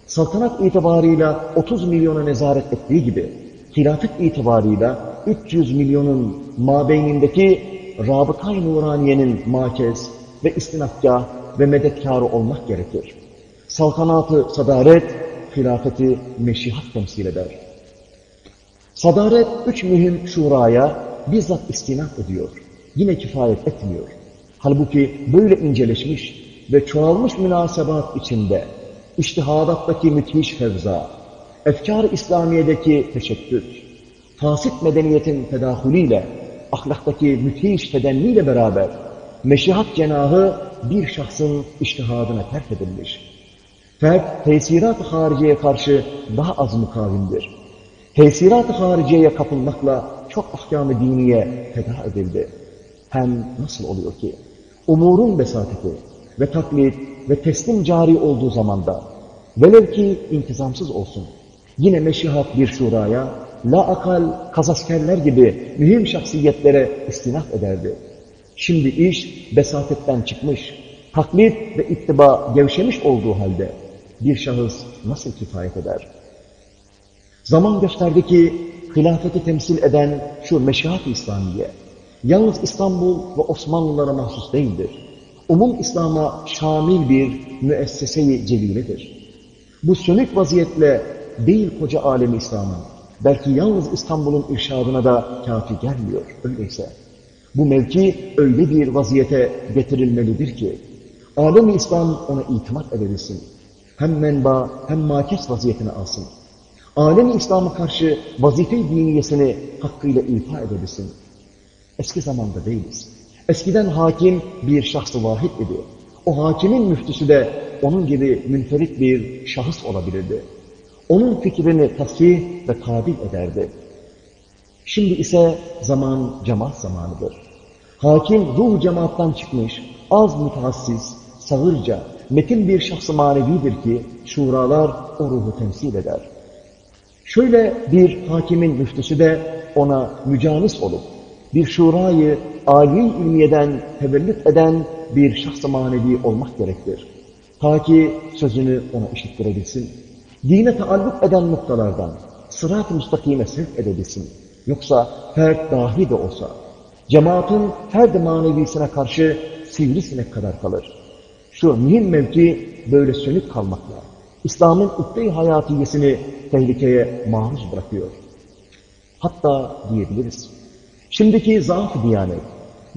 Saltanat itibarıyla 30 milyona nezaret ettiği gibi, hilafet itibarıyla 300 milyonun mabeynindeki rabıtay nuraniyenin makez ve istinafgah ve medetkarı olmak gerekir. Saltanatı sadaret, hilafeti meşihat temsil eder. Sadaret üç mühim şuraya bizzat istinaf ediyor. Yine kifayet etmiyor. Halbuki böyle inceleşmiş ve çoğalmış münasebat içinde iştihadattaki müthiş fevza, efkar-ı İslamiye'deki teşekkür, fasit medeniyetin tedahülüyle, ahlaktaki müthiş tedenniyle beraber meşihat cenahı bir şahsın iştihadına terk edilmiş. Fert, tesirat-ı hariciyeye karşı daha az mukavimdir. Tesirat-ı hariciyeye kapılmakla çok ahkam-ı diniye feda edildi. Hem nasıl oluyor ki? Umurun besateti ve taklit ve teslim cari olduğu zamanda velev ki intizamsız olsun. Yine meşihat bir şuraya, la akal kazaskerler gibi mühim şahsiyetlere istinaf ederdi. Şimdi iş besatetten çıkmış, taklit ve ittiba gevşemiş olduğu halde bir şahıs nasıl kifayet eder? Zaman gösterdi ki hilafeti temsil eden şu meşihat-ı İslamiye, yalnız İstanbul ve Osmanlılara mahsus değildir. Umum İslam'a şamil bir müessese-i celiledir. Bu sönük vaziyetle değil koca alemi İslam'ın, belki yalnız İstanbul'un irşadına da kafi gelmiyor öyleyse. Bu mevki öyle bir vaziyete getirilmelidir ki, alemi İslam ona itimat edebilsin. Hem menba hem makes vaziyetine alsın. Alemi İslam'a karşı vazife-i diniyesini hakkıyla ifa edebilsin. Eski zamanda değiliz. Eskiden hakim bir şahsı vahid idi. O hakimin müftüsü de onun gibi münferit bir şahıs olabilirdi. Onun fikrini tasih ve tabil ederdi. Şimdi ise zaman cemaat zamanıdır. Hakim ruh cemaattan çıkmış, az mütehassiz, sağırca, metin bir şahsı manevidir ki şuralar o ruhu temsil eder. Şöyle bir hakimin müftüsü de ona mücanis olup bir şurayı âli ilmiyeden tevellüt eden bir şahs-ı manevi olmak gerektir. Ta ki sözünü ona işittirebilsin. Dine taalluk eden noktalardan sırat-ı müstakime sevk edebilsin. Yoksa fert dahi de olsa cemaatin ferd manevisine karşı sivrisinek kadar kalır. Şu mühim mevki böyle sönük kalmakla İslam'ın ukde-i hayatiyesini tehlikeye maruz bırakıyor. Hatta diyebiliriz. Şimdiki zaaf-ı diyanet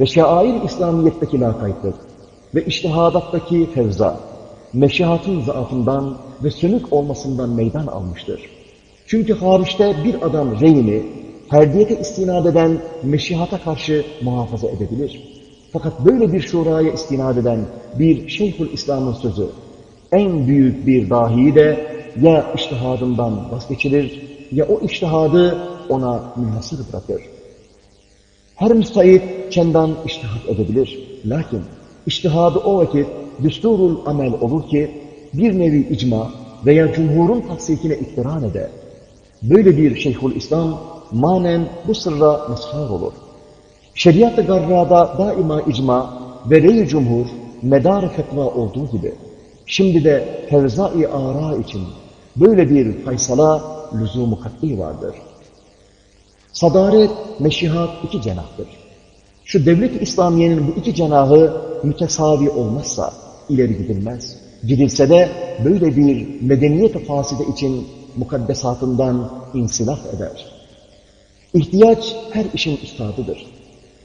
ve şair İslamiyet'teki lakaytlık ve iştihadattaki fevza, meşihatın zaafından ve sönük olmasından meydan almıştır. Çünkü hariçte bir adam reyini, ferdiyete istinad eden meşihata karşı muhafaza edebilir. Fakat böyle bir şuraya istinad eden bir Şeyhül İslam'ın sözü, en büyük bir dahi de ya iştihadından vazgeçilir ya o iştihadı ona münhasır bırakır. Her müstahit kendan iştihat edebilir. Lakin iştihadı o vakit düsturul amel olur ki bir nevi icma veya cumhurun tahsikine iktiran eder. Böyle bir şeyhul İslam manen bu sırra mazhar olur. Şeriat-ı garrada daima icma ve rey cumhur medar fetva olduğu gibi şimdi de fevza-i ara için böyle bir faysala lüzumu kat'i vardır. Sadaret, meşihat iki cenahtır. Şu devlet-i İslamiye'nin bu iki cenahı mütesavi olmazsa ileri gidilmez. Gidilse de böyle bir medeniyet faside için mukaddesatından insilaf eder. İhtiyaç her işin üstadıdır.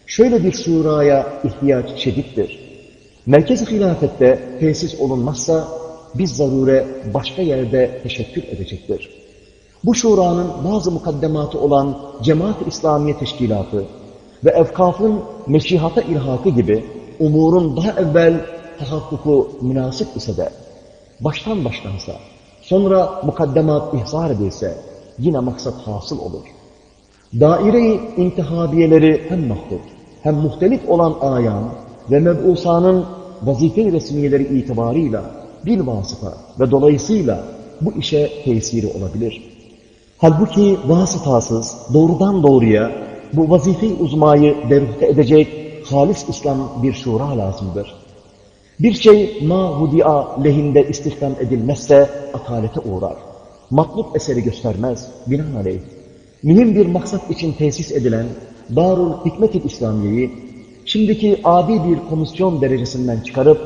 Şöyle bir şuraya ihtiyaç şedittir. Merkez-i hilafette tesis olunmazsa biz zarure başka yerde teşekkür edecektir. Bu şuranın bazı mukaddematı olan Cemaat-i İslamiye Teşkilatı ve evkafın meşihata ilhakı gibi umurun daha evvel tahakkuku münasip ise de baştan başlansa, sonra mukaddemat ihzar edilse yine maksat hasıl olur. Daire-i intihabiyeleri hem mahdut, hem muhtelif olan ayan ve meb'usanın vazife resmiyeleri itibarıyla bir vasıta ve dolayısıyla bu işe tesiri olabilir. Halbuki vasıtasız, doğrudan doğruya bu vazife-i uzmayı derhute edecek halis İslam bir şura lazımdır. Bir şey mahudia lehinde istihdam edilmezse atalete uğrar. Matluk eseri göstermez, binaenaleyh. Mühim bir maksat için tesis edilen Darul Hikmet-i İslamiye'yi şimdiki adi bir komisyon derecesinden çıkarıp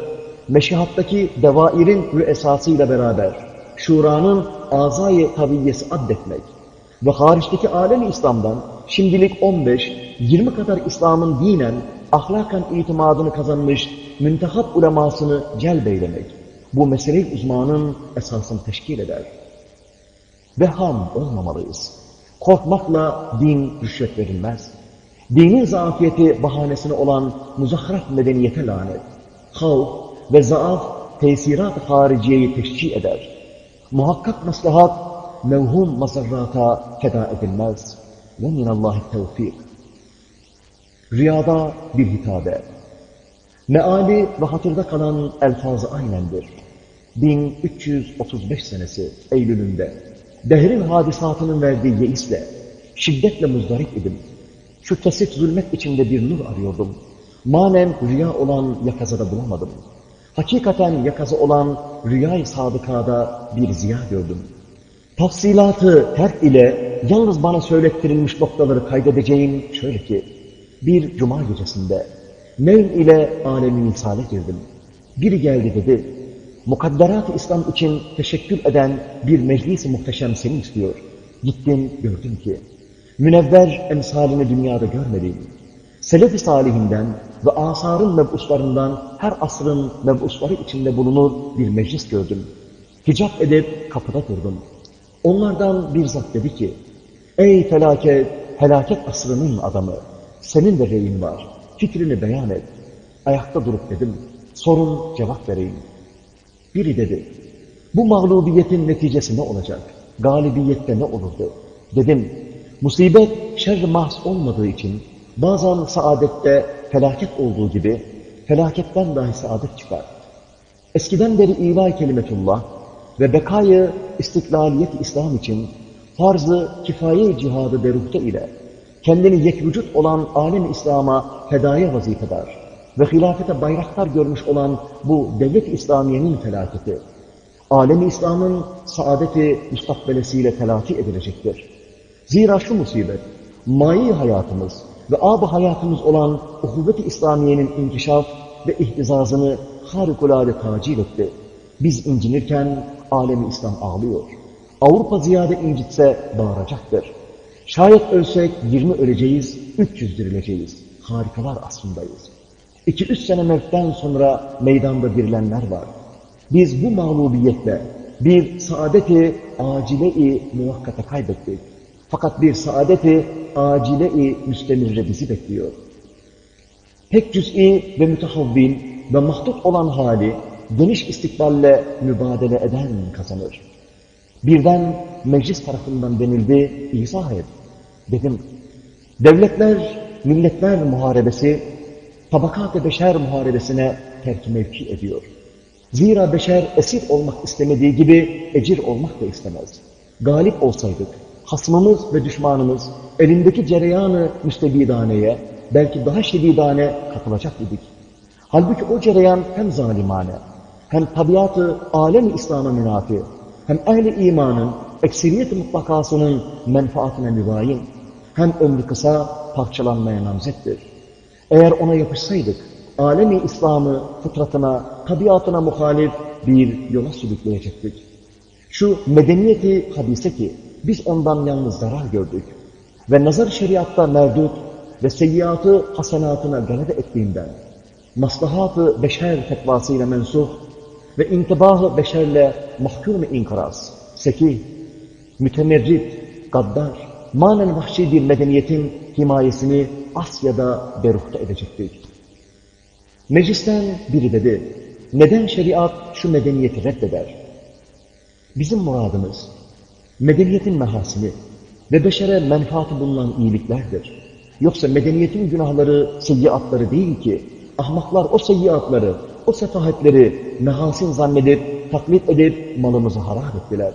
meşihattaki devairin müessasıyla beraber şuranın azayı tabiyyesi addetmek ve hariçteki alem İslam'dan şimdilik 15-20 kadar İslam'ın dinen, ahlakan itimadını kazanmış müntehap ulemasını celbeylemek, bu mesele uzmanın esasını teşkil eder. Ve ham olmamalıyız. Korkmakla din rüşvet verilmez. Dinin zafiyeti bahanesine olan muzahharat medeniyete lanet. Havf ve zaaf tesirat hariciyeyi teşcih eder. Muhakkak maslahat mevhum mazarrata feda edilmez. Ve minallahi tevfik. Rüyada bir hitabe. Meali ve hatırda kalan elfazı aynendir. 1335 senesi Eylül'ünde dehrin hadisatının verdiği yeisle, şiddetle muzdarip idim. Şu kesit zulmet içinde bir nur arıyordum. Manen rüya olan yakazada bulamadım. Hakikaten yakazı olan rüyayı sadıkada bir ziya gördüm. Tafsilatı terk ile yalnız bana söylettirilmiş noktaları kaydedeceğim şöyle ki, bir cuma gecesinde Nevm ile alemi misale girdim. Biri geldi dedi, mukadderat-ı İslam için teşekkür eden bir meclis-i muhteşem seni istiyor. Gittim, gördüm ki, münevver emsalini dünyada görmedim. Selef-i salihinden ve asarın mebuslarından her asrın mebusları içinde bulunur bir meclis gördüm. Hicap edip kapıda durdum. Onlardan bir zat dedi ki, ey felaket, helaket asrının adamı, senin de reyin var, fikrini beyan et. Ayakta durup dedim, sorun cevap vereyim. Biri dedi, bu mağlubiyetin neticesi ne olacak? Galibiyette ne olurdu? Dedim, musibet şer mahs olmadığı için bazen saadette felaket olduğu gibi felaketten dahi saadet çıkar. Eskiden beri ilahi kelimetullah ve bekayı istiklaliyet İslam için farz-ı kifaye cihadı beruhte ile kendini yekvücut olan alem İslam'a fedaya vazifedar ve hilafete bayraktar görmüş olan bu devlet İslamiye'nin felaketi, alemi İslam'ın saadeti müstakbelesiyle telafi edilecektir. Zira şu musibet, mayi hayatımız ve ab hayatımız olan uhuvvet-i İslamiye'nin inkişaf ve ihtizazını harikulade tacil etti. Biz incinirken alemi İslam ağlıyor. Avrupa ziyade incitse bağıracaktır. Şayet ölsek 20 öleceğiz, 300 dirileceğiz. Harikalar aslındayız. 2-3 sene mevtten sonra meydanda dirilenler var. Biz bu mağlubiyetle bir saadeti acile-i muvakkata kaybettik. Fakat bir saadeti acile-i müstemirre bizi bekliyor. Pek cüz'i ve mütehavvil ve mahdut olan hali geniş istikballe mübadele eden kazanır. Birden meclis tarafından denildi, izah et. Dedim, devletler, milletler muharebesi, tabakat-ı beşer muharebesine terk mevki ediyor. Zira beşer esir olmak istemediği gibi ecir olmak da istemez. Galip olsaydık, hasmımız ve düşmanımız elindeki cereyanı müstebidaneye, belki daha şedidane katılacak idik. Halbuki o cereyan hem zalimane, hem tabiatı alem İslam'a münafi, hem ehli imanın ekseriyet mutlakasının menfaatine mübayin, hem ömrü kısa parçalanmaya namzettir. Eğer ona yapışsaydık, alemi İslam'ı fıtratına, tabiatına muhalif bir yola sürükleyecektik. Şu medeniyeti hadise ki, biz ondan yalnız zarar gördük ve nazar şeriatta merdut ve seyyiatı hasenatına galebe ettiğinden, maslahatı beşer fetvasıyla mensuh ve intibahı beşerle mahkum-i inkaraz, sekih, mütemerrit, gaddar, manen vahşi bir medeniyetin himayesini Asya'da beruhta edecektik. Meclisten biri dedi, neden şeriat şu medeniyeti reddeder? Bizim muradımız, medeniyetin mehasini ve beşere menfaati bulunan iyiliklerdir. Yoksa medeniyetin günahları, seyyiatları değil ki, ahmaklar o seyyiatları, o sefahetleri mehasin zannedip, taklit edip malımızı harap ettiler.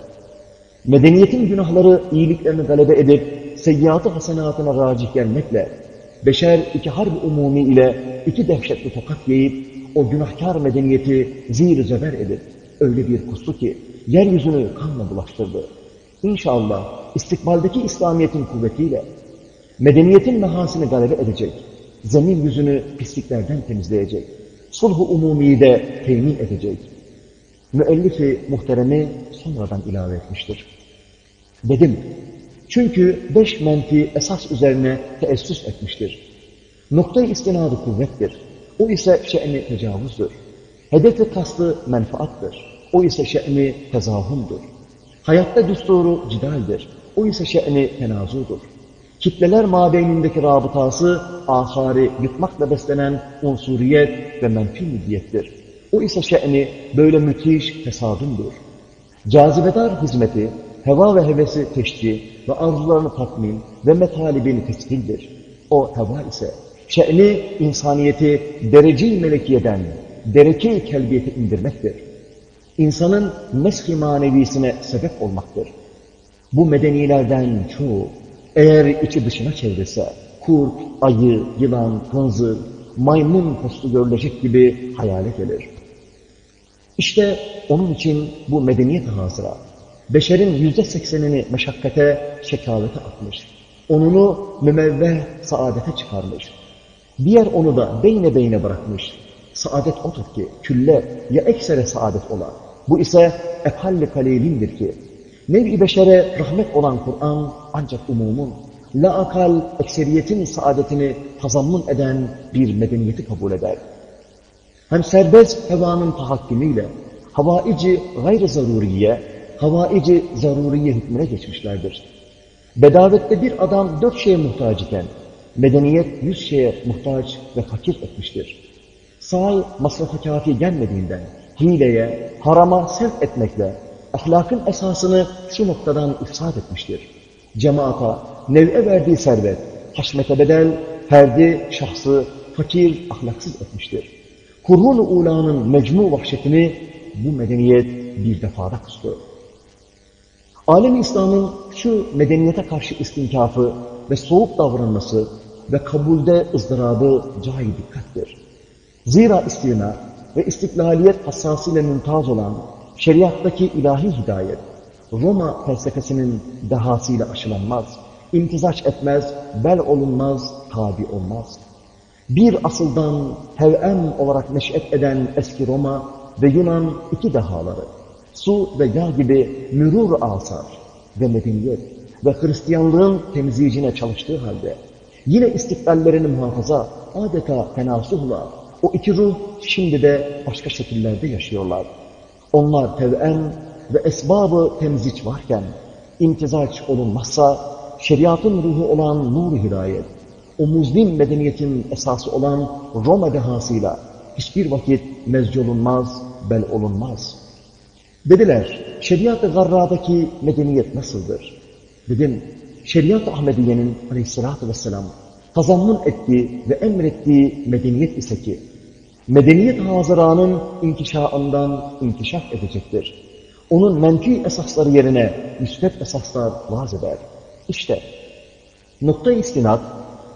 Medeniyetin günahları iyiliklerini galebe edip, seyyiatı hasenatına racih gelmekle, beşer iki harbi umumi ile iki dehşetli tokat yiyip, o günahkar medeniyeti zir zeber edip öyle bir kustu ki yeryüzünü kanla bulaştırdı. İnşallah istikbaldeki İslamiyet'in kuvvetiyle medeniyetin mehasini galebe edecek, zemin yüzünü pisliklerden temizleyecek, sulhu umumiyi de temin edecek. Müellifi muhteremi sonradan ilave etmiştir. Dedim, çünkü beş menfi esas üzerine teessüs etmiştir. Noktayı istinadı kuvvettir. O ise şe'ni tecavüzdür. Hedefi kastı menfaattır. O ise şe'ni tezahumdur. Hayatta düsturu cidaldir. O ise şe'ni tenazudur. Kitleler mabeynindeki rabıtası ahari yutmakla beslenen unsuriyet ve menfi milliyettir. O ise şe'ni böyle müthiş tesadümdür. Cazibedar hizmeti, heva ve hevesi teşki ve arzularını tatmin ve metalibini teskindir. O heva ise şe'ni insaniyeti derece-i melekiyeden derece-i kelbiyete indirmektir. İnsanın mesh-i manevisine sebep olmaktır. Bu medenilerden çoğu eğer içi dışına çevrilse kurt, ayı, yılan, hınzır, maymun postu görülecek gibi hayale gelir. İşte onun için bu medeniyet hazıra, beşerin yüzde seksenini meşakkate, şekavete atmış. Onunu mümevveh saadete çıkarmış. Diğer onu da beyne beyne bırakmış. Saadet odur ki külle ya eksere saadet ola. Bu ise efhalli kalilindir ki nev-i beşere rahmet olan Kur'an ancak umumun la akal ekseriyetin saadetini tazammun eden bir medeniyeti kabul eder. Hem serbest hevanın tahakkümüyle havaici gayri zaruriye, havaici zaruriye hükmüne geçmişlerdir. Bedavette bir adam dört şeye muhtaç iken, medeniyet yüz şeye muhtaç ve fakir etmiştir. Sahi masrafa kafi gelmediğinden, hileye, harama sevk etmekle, ahlakın esasını şu noktadan ifsad etmiştir. Cemaata, nev'e verdiği servet, haşmete bedel, ferdi, şahsı, fakir, ahlaksız etmiştir. Kurhun-u ulanın mecmu vahşetini bu medeniyet bir defada kustu. Alem İslam'ın şu medeniyete karşı istinkafı ve soğuk davranması ve kabulde ızdırabı cahi dikkattir. Zira istina ve istiklaliyet hassasıyla mümtaz olan şeriattaki ilahi hidayet, Roma felsefesinin dehasıyla aşılanmaz, imtizaç etmez, bel olunmaz, tabi olmaz. Bir asıldan hevem olarak neş'et eden eski Roma ve Yunan iki dehaları, su ve yağ gibi mürur asar ve medeniyet ve Hristiyanlığın temizleyicine çalıştığı halde, yine istikballerini muhafaza, adeta fenasuhla, o iki ruh şimdi de başka şekillerde yaşıyorlar. Onlar tev'en ve esbabı temziç varken, imtizaç olunmazsa, şeriatın ruhu olan nur hidayet, o muzlim medeniyetin esası olan Roma dehasıyla hiçbir vakit mezcolunmaz, bel olunmaz. Dediler, şeriat-ı garradaki medeniyet nasıldır? Dedim, şeriat-ı Ahmediye'nin aleyhissalatü vesselam tazammun ettiği ve emrettiği medeniyet ise ki, medeniyet hazaranın inkişaından inkişaf edecektir. Onun menfi esasları yerine müsbet esaslar vaz eder. İşte nokta istinat,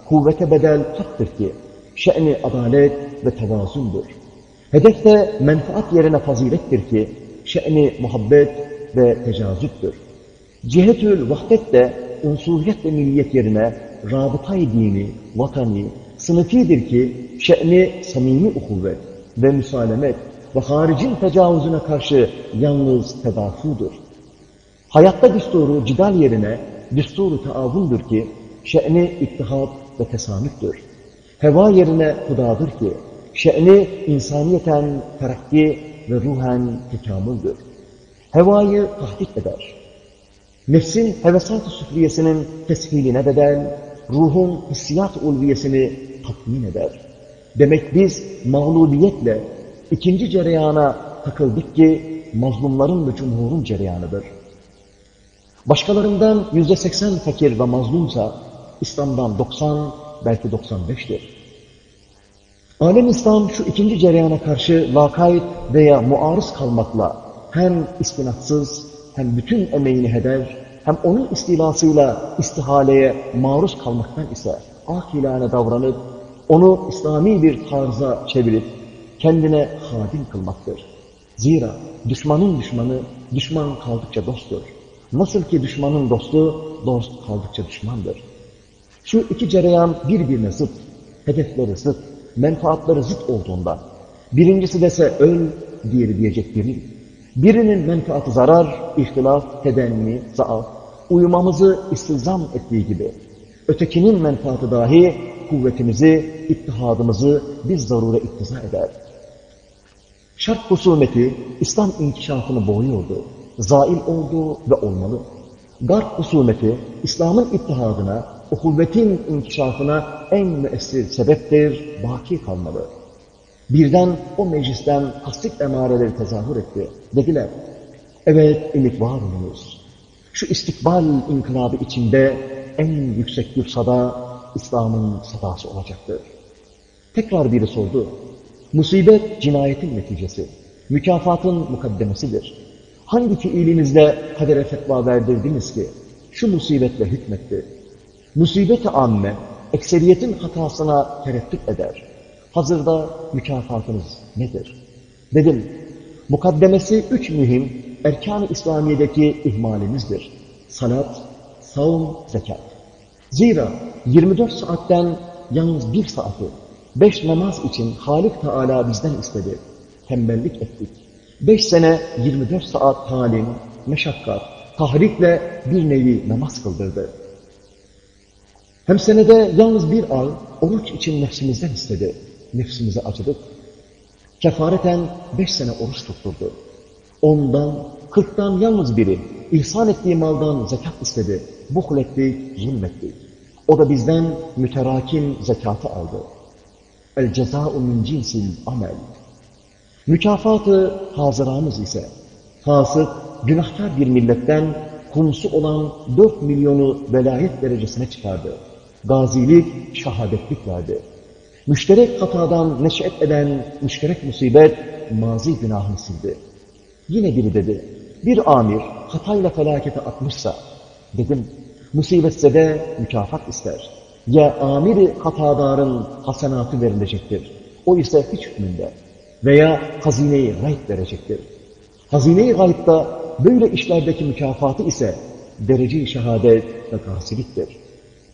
kuvvete bedel haktır ki, şe'ni adalet ve tevazundur. Hedef de menfaat yerine fazilettir ki, şe'ni muhabbet ve tecazüttür. Cihetül vahdet de unsuriyet ve milliyet yerine rabıtay dini, vatani, sınıfidir ki şe'ni samimi ukuvvet ve müsalemet ve haricin tecavüzüne karşı yalnız tedafudur. Hayatta düsturu cidal yerine düsturu taavundur ki şe'ni ittihat ve tesamüktür. Heva yerine hudadır ki şe'ni insaniyeten terakki ve ruhen tekamüldür. Hevayı tahdit eder. Nefsin hevesat-ı süfliyesinin teshiline bedel, ruhun hissiyat ulviyesini tatmin eder. Demek biz mağlubiyetle ikinci cereyana takıldık ki mazlumların ve cumhurun cereyanıdır. Başkalarından yüzde seksen fakir ve mazlumsa İslam'dan 90 belki 95'tir. Alem İslam şu ikinci cereyana karşı lakayt veya muarız kalmakla hem istinatsız hem bütün emeğini heder hem onun istilasıyla istihaleye maruz kalmaktan ise ahilane davranıp onu İslami bir tarza çevirip kendine hadim kılmaktır. Zira düşmanın düşmanı düşman kaldıkça dosttur. Nasıl ki düşmanın dostu dost kaldıkça düşmandır. Şu iki cereyan birbirine zıt, hedefleri zıt, menfaatları zıt olduğundan birincisi dese öl, diğeri diyecek biri. Birinin menfaatı zarar, ihtilaf, tedenni, zaaf, uyumamızı istizam ettiği gibi ötekinin menfaatı dahi kuvvetimizi, ittihadımızı biz zarure iktiza eder. Şart husumeti İslam inkişafını boğuyordu. Zail oldu ve olmalı. Garp husumeti İslam'ın ittihadına, o kuvvetin inkişafına en müessir sebeptir, baki kalmalı. Birden o meclisten tasdik emareleri tezahür etti. Dediler, evet ümit var olunuz. Şu istikbal inkılabı içinde en yüksek bir sada İslam'ın sadası olacaktır. Tekrar biri sordu. Musibet cinayetin neticesi, mükafatın mukaddemesidir. Hangi fiilinizle kadere fetva verdirdiniz ki şu musibetle hükmetti? Musibet-i amme ekseriyetin hatasına tereddüt eder. Hazırda mükafatınız nedir? Dedim, mukaddemesi üç mühim erkan-ı İslamiye'deki ihmalimizdir. Salat, savun, zekat. Zira 24 saatten yalnız bir saati beş namaz için Halik Teala bizden istedi. Tembellik ettik. Beş sene 24 saat talim, meşakkat, tahrikle bir nevi namaz kıldırdı. Hem senede yalnız bir ay oruç için nefsimizden istedi. Nefsimize acıdık. Kefareten beş sene oruç tutturdu. Ondan, kırktan yalnız biri ihsan ettiği maldan zekat istedi. Buhlettik, zulmettik. O da bizden müterakin zekatı aldı. El cezâ'u min cinsil amel. Mükafatı hazıramız ise fasık, günahkar bir milletten kumsu olan dört milyonu velayet derecesine çıkardı. Gazilik, şehadetlik verdi. Müşterek hatadan neşet eden müşterek musibet mazi günahını sildi. Yine biri dedi, bir amir hatayla felakete atmışsa, dedim, musibetse de mükafat ister. Ya amiri hatadarın hasenatı verilecektir. O ise hiç hükmünde. Veya hazineyi gayb verecektir. Hazine-i gaybda böyle işlerdeki mükafatı ise derece-i şehadet ve gasiliktir.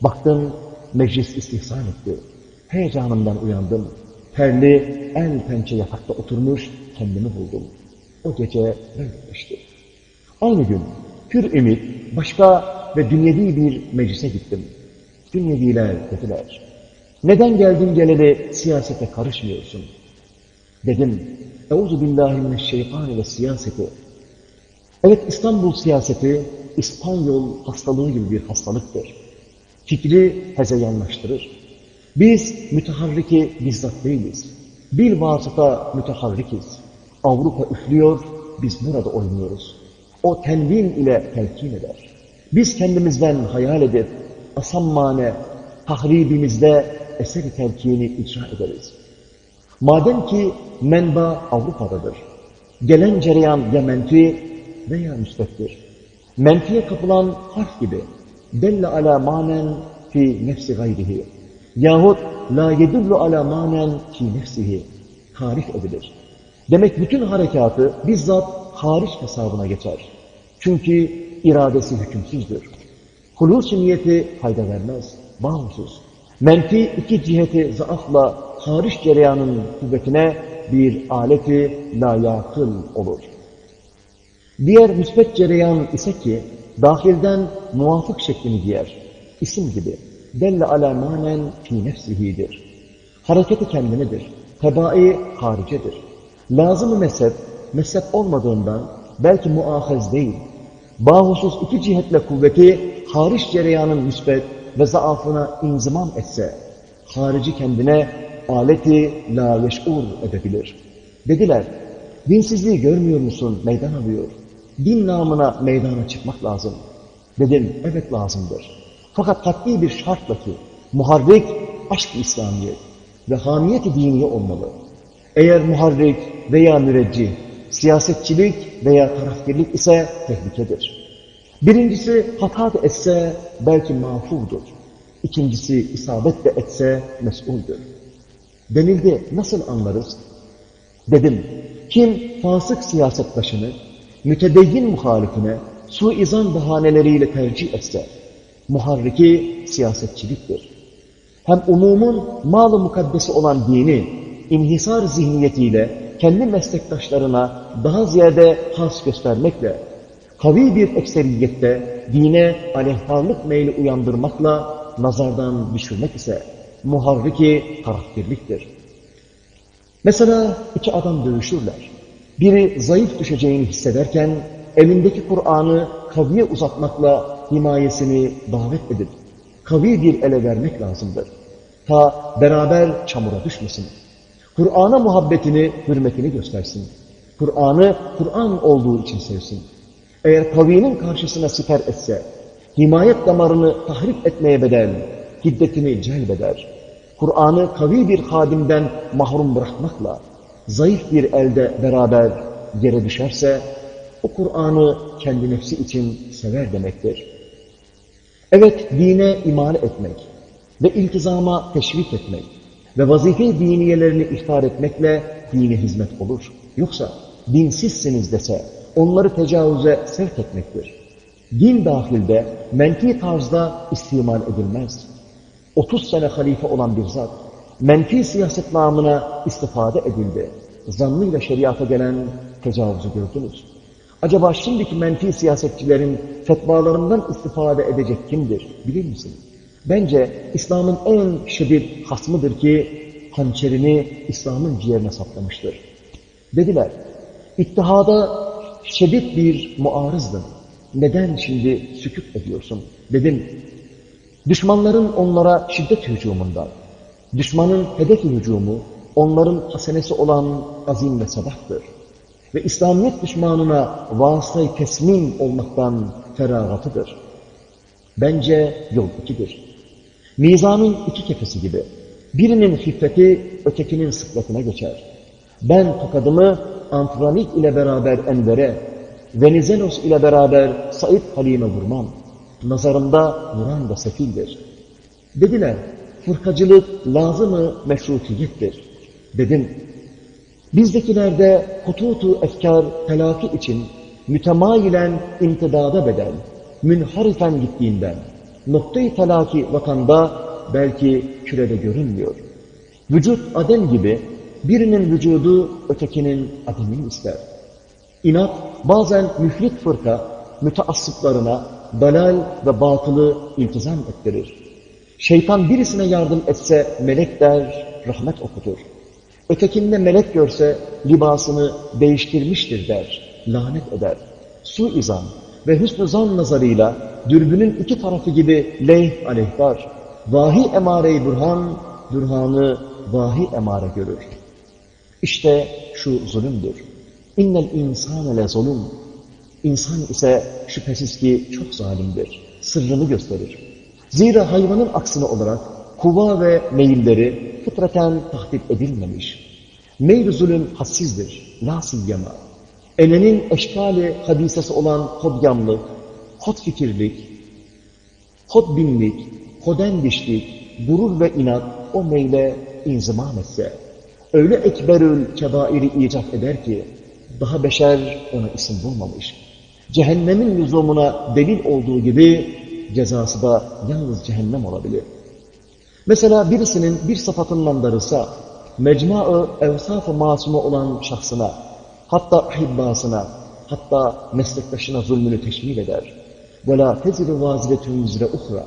Baktım meclis istihsan etti. Heyecanımdan uyandım. Terli, el pençe yatakta oturmuş kendimi buldum. O gece böyle geçti. Aynı gün pür ümit başka ve dünyevi bir meclise gittim. Dünyeviler dediler. Neden geldin geleli siyasete karışmıyorsun? Dedim. Euzu billahi mineşşeytani ve siyaseti. Evet İstanbul siyaseti İspanyol hastalığı gibi bir hastalıktır. Fikri hezeyanlaştırır. Biz müteharriki bizzat değiliz. Bir vasıta müteharrikiz. Avrupa üflüyor, biz burada oynuyoruz. O tenvin ile telkin eder. Biz kendimizden hayal edip asammane tahribimizde eser-i telkini icra ederiz. Madem ki menba Avrupa'dadır, gelen cereyan ya menfi veya müsbettir. Menfiye kapılan harf gibi delle ala manen fi nefsi gayrihi yahut la yedullu ala manen fi nefsihi tarif edilir. Demek bütün harekatı bizzat hariç hesabına geçer. Çünkü iradesi hükümsüzdür. Hulus niyeti fayda vermez, bağımsız. Menfi iki ciheti zaafla hariç cereyanın kuvvetine bir aleti layakıl olur. Diğer müsbet cereyan ise ki dahilden muvafık şeklini giyer. İsim gibi. Delle ala manen fi nefsihidir. Hareketi kendinedir. Tebai haricedir. Lazım-ı mezhep, mezhep olmadığından belki muahez değil. Bahusus iki cihetle kuvveti hariç cereyanın müsbet ve zaafına inzimam etse, harici kendine aleti la yeş'ur edebilir. Dediler, dinsizliği görmüyor musun meydan alıyor. Din namına meydana çıkmak lazım. Dedim, evet lazımdır. Fakat katli bir şartla ki, muharrik aşk-ı İslamiyet ve hamiyet-i diniye olmalı. Eğer muharrik veya müreccih, siyasetçilik veya tarafgirlik ise tehlikedir. Birincisi hata da etse belki mağfurdur. İkincisi isabet de etse mes'uldür. Denildi nasıl anlarız? Dedim, kim fasık siyaset başını, mütedeyyin muhalifine suizan bahaneleriyle tercih etse, muharriki siyasetçiliktir. Hem umumun mal-ı mukaddesi olan dini, inhisar zihniyetiyle kendi meslektaşlarına daha ziyade has göstermekle, kavi bir ekseriyette dine aleyhtarlık meyli uyandırmakla nazardan düşürmek ise muharriki tarafkirliktir. Mesela iki adam dövüşürler. Biri zayıf düşeceğini hissederken elindeki Kur'an'ı kaviye uzatmakla himayesini davet edip kavi bir ele vermek lazımdır. Ta beraber çamura düşmesin. Kur'an'a muhabbetini, hürmetini göstersin. Kur'an'ı Kur'an olduğu için sevsin. Eğer kavinin karşısına siper etse, himayet damarını tahrip etmeye bedel, hiddetini celbeder. Kur'an'ı kavi bir hadimden mahrum bırakmakla, zayıf bir elde beraber yere düşerse, o Kur'an'ı kendi nefsi için sever demektir. Evet, dine imale etmek ve iltizama teşvik etmek ve vazife diniyelerini ihtar etmekle dine hizmet olur. Yoksa dinsizsiniz dese onları tecavüze sevk etmektir. Din dahilde menfi tarzda istimal edilmez. 30 sene halife olan bir zat, menfi siyaset namına istifade edildi. Zannıyla şeriata gelen tecavüzü gördünüz. Acaba şimdiki menfi siyasetçilerin fetvalarından istifade edecek kimdir? Bilir misin? Bence İslam'ın en şiddet hasmıdır ki hançerini İslam'ın ciğerine saplamıştır. Dediler, ittihada şiddet bir muarızdın. Neden şimdi sükut ediyorsun? Dedim, düşmanların onlara şiddet hücumundan, düşmanın hedefi hücumu, onların hasenesi olan azim ve sabahtır. Ve İslamiyet düşmanına vasıtayı teslim olmaktan feragatıdır. Bence yol ikidir. Mizanın iki kefesi gibi. Birinin hiffeti ötekinin sıklatına geçer. Ben tokadımı Antranik ile beraber Enver'e, Venizelos ile beraber Said Halim'e vurmam. Nazarımda vuran da sefildir. Dediler, fırkacılık lazımı meşrutiyettir. Dedim, bizdekilerde hututu efkar telaki için mütemayilen imtidada bedel, münharifen gittiğinden, noktayı telaki vatanda belki kürede görünmüyor. Vücut adem gibi birinin vücudu ötekinin ademini ister. İnat bazen müfrit fırka müteassıplarına dalal ve batılı iltizam ettirir. Şeytan birisine yardım etse melek der, rahmet okutur. Ötekinde melek görse libasını değiştirmiştir der, lanet eder. Suizan ve hüsnü zan nazarıyla dürbünün iki tarafı gibi leyh aleyhtar. Vahi emare-i burhan, burhanı vahi emare görür. İşte şu zulümdür. İnnel insane le zulüm. İnsan ise şüphesiz ki çok zalimdir. Sırrını gösterir. Zira hayvanın aksine olarak kuva ve meyilleri fıtraten tahdip edilmemiş. Meyl zulüm hassizdir. La siyyama. Enenin eşkali hadisesi olan hodyamlık, hot fikirlik, hodbinlik, hodendişlik, gurur ve inat o meyle inzimam etse, öyle ekberül kebairi icat eder ki, daha beşer ona isim bulmamış. Cehennemin lüzumuna delil olduğu gibi cezası da yalnız cehennem olabilir. Mesela birisinin bir sıfatından darılsa, mecma-ı evsaf-ı masumu olan şahsına, hatta hibbasına, hatta meslektaşına zulmünü teşmil eder. وَلَا تَزِرُ وَازِلَةٌ وِزْرَ اُخْرَى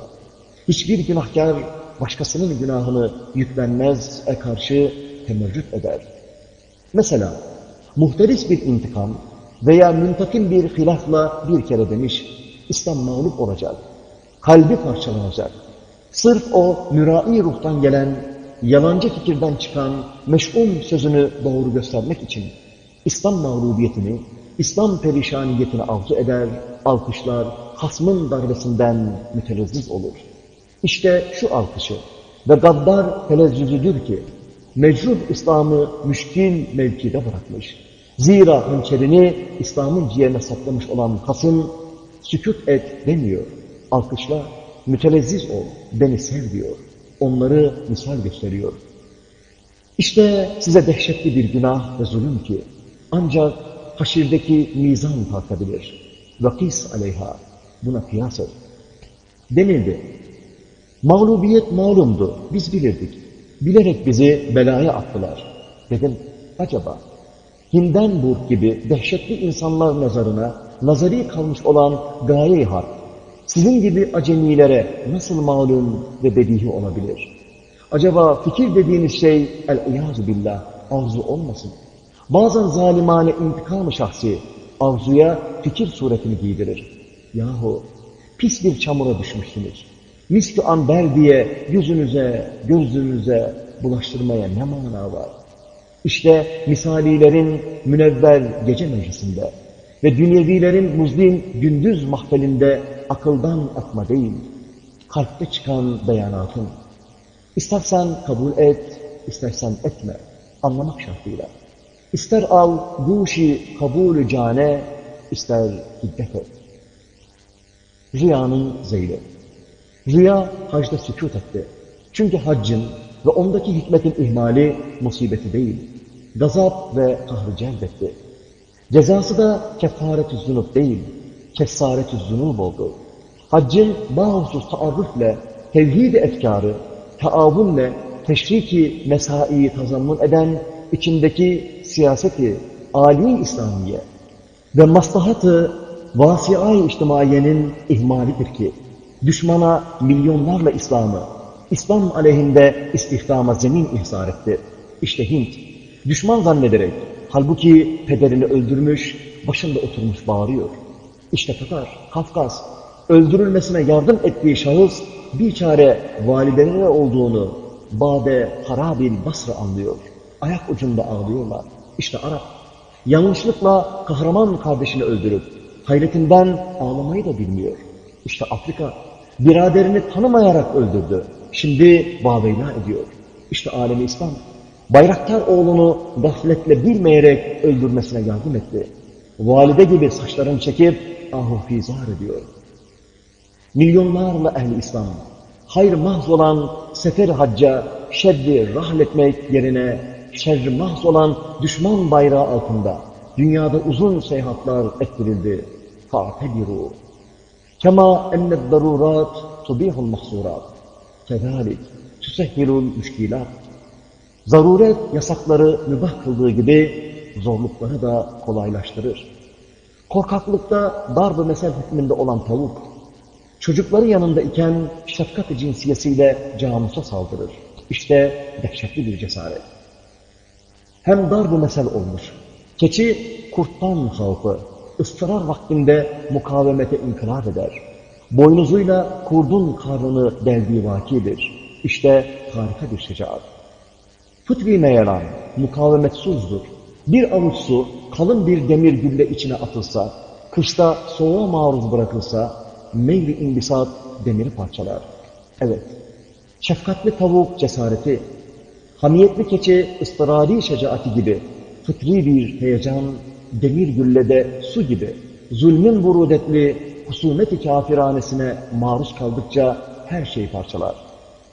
Hiçbir günahkar başkasının günahını yüklenmez e karşı temercüt eder. Mesela muhteris bir intikam veya müntakim bir hilafla bir kere demiş, İslam mağlup olacak kalbi parçalanacak. Sırf o mürai ruhtan gelen, yalancı fikirden çıkan meş'um sözünü doğru göstermek için İslam mağlubiyetini, İslam perişaniyetini arzu eder, alkışlar, hasmın darbesinden mütelezziz olur. İşte şu alkışı ve gaddar telezzüzüdür ki, mecruh İslam'ı müşkil mevkide bırakmış. Zira hançerini İslam'ın ciğerine saklamış olan kasım, sükut et demiyor. Alkışla, mütelezziz ol, beni sev diyor. Onları misal gösteriyor. İşte size dehşetli bir günah ve zulüm ki ancak haşirdeki mizan tartabilir. Vakis aleyha. Buna kıyas et. Denildi. Mağlubiyet malumdu. Biz bilirdik. Bilerek bizi belaya attılar. Dedim acaba Hindenburg gibi dehşetli insanlar nazarına nazari kalmış olan gaye-i sizin gibi acemilere nasıl malum ve bedihi olabilir? Acaba fikir dediğiniz şey el-iyazu billah arzu olmasın? Bazen zalimane intikam-ı şahsi arzuya fikir suretini giydirir. Yahu pis bir çamura düşmüşsünüz. Miski amber diye yüzünüze, gözünüze bulaştırmaya ne mana var? İşte misalilerin münevver gece meclisinde ve dünyevilerin muzlim gündüz mahfelinde akıldan atma değil, kalpte çıkan beyanatın. İstersen kabul et, istersen etme, anlamak şartıyla. İster al guşi kabulü cane, ister hiddet et. Rüyanın zeyli. Rüya hacda sükut etti. Çünkü haccın ve ondaki hikmetin ihmali musibeti değil, gazap ve kahrı celbetti. Cezası da kefaret-ü zunub değil, kesaret-ü zunub oldu. Haccın bahusuz taarrufle, tevhid-i efkarı, taavunle, teşriki mesaiyi tazammun eden içindeki siyaseti, âli İslamiye ve maslahatı vasiay içtimaiyenin ihmalidir ki, düşmana milyonlarla İslam'ı, İslam aleyhinde istihdama zemin ihsar etti. İşte Hint, düşman zannederek, halbuki pederini öldürmüş, başında oturmuş bağırıyor. İşte Tatar, Kafkas, öldürülmesine yardım ettiği şahıs, bir çare valideleri olduğunu Bade Harabil Basra anlıyor. Ayak ucunda ağlıyorlar. İşte Arap, yanlışlıkla kahraman kardeşini öldürüp, hayretinden ağlamayı da bilmiyor. İşte Afrika, biraderini tanımayarak öldürdü. Şimdi vaveyla ediyor. İşte alemi İslam, Bayraktar oğlunu gafletle bilmeyerek öldürmesine yardım etti. Valide gibi saçlarını çekip ahufizar ediyor. Milyonlarla ehli İslam, hayır mahz olan sefer hacca şerri rahletmek yerine şerri mahz olan düşman bayrağı altında dünyada uzun seyahatler ettirildi. فَاَعْتَبِرُوا كَمَا اَنَّ الضَّرُورَاتِ تُبِيهُ الْمَحْصُورَاتِ كَذَٰلِكْ تُسَهِّرُ الْمُشْكِلَاتِ Zaruret yasakları mübah kıldığı gibi zorlukları da kolaylaştırır. Korkaklıkta darb-ı mesel hükmünde olan tavuk, çocukları yanında iken şefkat-ı cinsiyesiyle camusa saldırır. İşte dehşetli bir cesaret. Hem darb-ı mesel olmuş. Keçi kurttan halkı, ıstırar vaktinde mukavemete inkılap eder. Boynuzuyla kurdun karnını deldiği vakidir. İşte harika bir şecaat. Fıtri meyelan, mukavemetsizdir. Bir avuç su kalın bir demir gülle içine atılsa, kışta soğuğa maruz bırakılsa, meyli imbisat demiri parçalar. Evet, şefkatli tavuk cesareti, hamiyetli keçi ıstırari şecaati gibi, fıtri bir heyecan, demir güllede su gibi, zulmün burudetli husumet-i kafiranesine maruz kaldıkça her şeyi parçalar.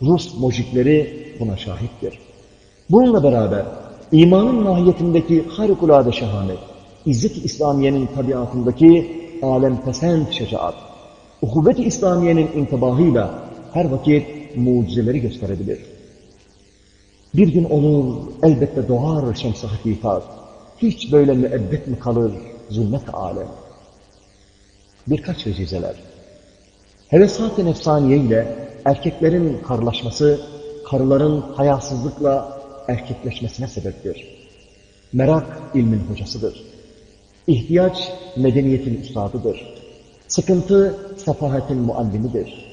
Rus mojikleri buna şahittir. Bununla beraber imanın mahiyetindeki harikulade şehamet, İzzet-i İslamiye'nin tabiatındaki alem pesent şecaat, uhuvvet-i İslamiye'nin intibahıyla her vakit mucizeleri gösterebilir. Bir gün olur, elbette doğar şems-i hakikat. Hiç böyle müebbet mi kalır zulmet alem? Birkaç vecizeler. Hevesat-ı nefsaniye ile erkeklerin karlaşması, karıların hayasızlıkla erkekleşmesine sebeptir. Merak ilmin hocasıdır. İhtiyaç medeniyetin üstadıdır. Sıkıntı sefahetin muallimidir.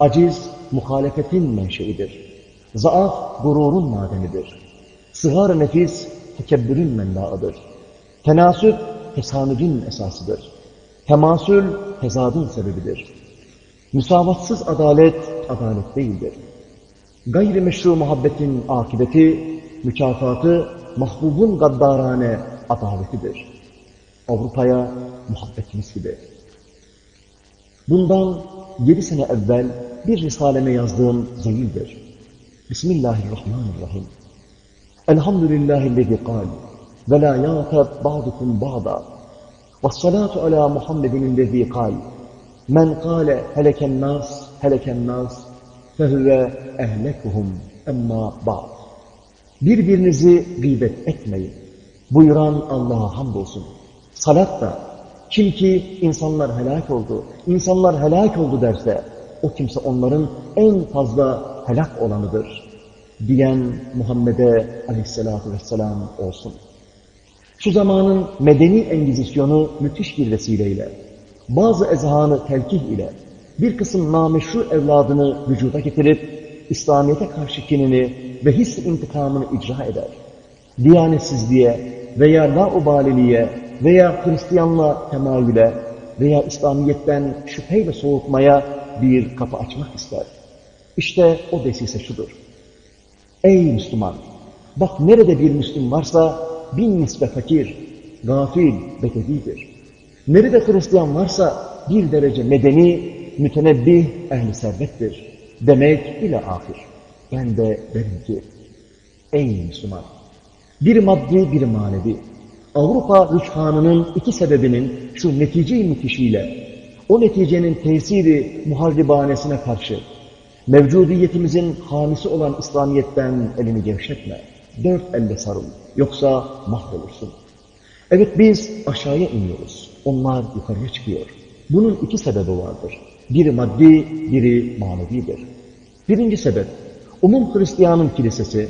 Aciz muhalefetin menşeidir. Zaaf gururun madenidir. Sıgar nefis tekebbürün menbaıdır. Tenasüp tesanüdün esasıdır. Temasül tezadın sebebidir. Müsavatsız adalet, adalet değildir. Gayrimeşru muhabbetin akıbeti, mükafatı mahbubun gaddarane adaletidir. Avrupa'ya muhabbetimiz gibi. Bundan yedi sene evvel bir risaleme yazdığım zeyildir. Bismillahirrahmanirrahim. Elhamdülillahillezi kal ve la yâtab ba'dukum ba'da ve salatu ala Muhammedin lezi kal men kâle heleken nas heleken nas fehüve ehlekuhum emma ba'd Birbirinizi gıybet etmeyin. Buyuran Allah'a hamdolsun. Salat da kim ki insanlar helak oldu, insanlar helak oldu derse o kimse onların en fazla helak olanıdır. Diyen Muhammed'e aleyhissalatü vesselam olsun. Şu zamanın medeni engizisyonu müthiş bir vesileyle, bazı ezhanı telkih ile bir kısım nameşru evladını vücuda getirip İslamiyet'e karşı kinini ve his intikamını icra eder. Diyanetsizliğe veya laubaliliğe veya Hristiyanla temayüle veya İslamiyet'ten şüpheyle soğutmaya bir kapı açmak ister. İşte o desise şudur. Ey Müslüman! Bak nerede bir Müslüm varsa bin nisbe fakir, gafil, bedevidir. Nerede Hristiyan varsa bir derece medeni, mütenebbih, ehli servettir. Demek ile ahir. Ben de derim ki, ey Müslüman! Bir maddi, bir manevi. Avrupa rüçhanının iki sebebinin şu netice-i müthişiyle, o neticenin tesiri muharribanesine karşı, mevcudiyetimizin hamisi olan İslamiyet'ten elini gevşetme. Dört elle sarıl, yoksa mahvolursun. Evet biz aşağıya iniyoruz, onlar yukarıya çıkıyor. Bunun iki sebebi vardır. Biri maddi, biri manevidir. Birinci sebep, umum Hristiyanın kilisesi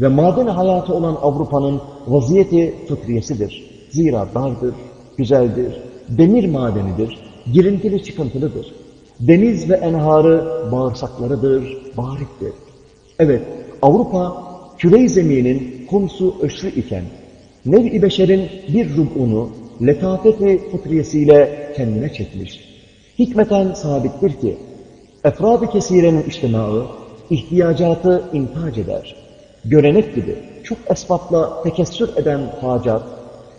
ve maden hayatı olan Avrupa'nın vaziyeti fıtriyesidir. Zira dardır, güzeldir, demir madenidir, girintili çıkıntılıdır. Deniz ve enharı bağırsaklarıdır, bariktir. Evet, Avrupa küre zeminin kumsu öşrü iken, nev-i beşerin bir rub'unu letafeti fıtriyesiyle kendine çekmiş. Hikmeten sabittir ki, efrad-ı kesirenin içtimaı, ihtiyacatı intac eder. Görenek gibi çok esbapla tekessür eden hacat,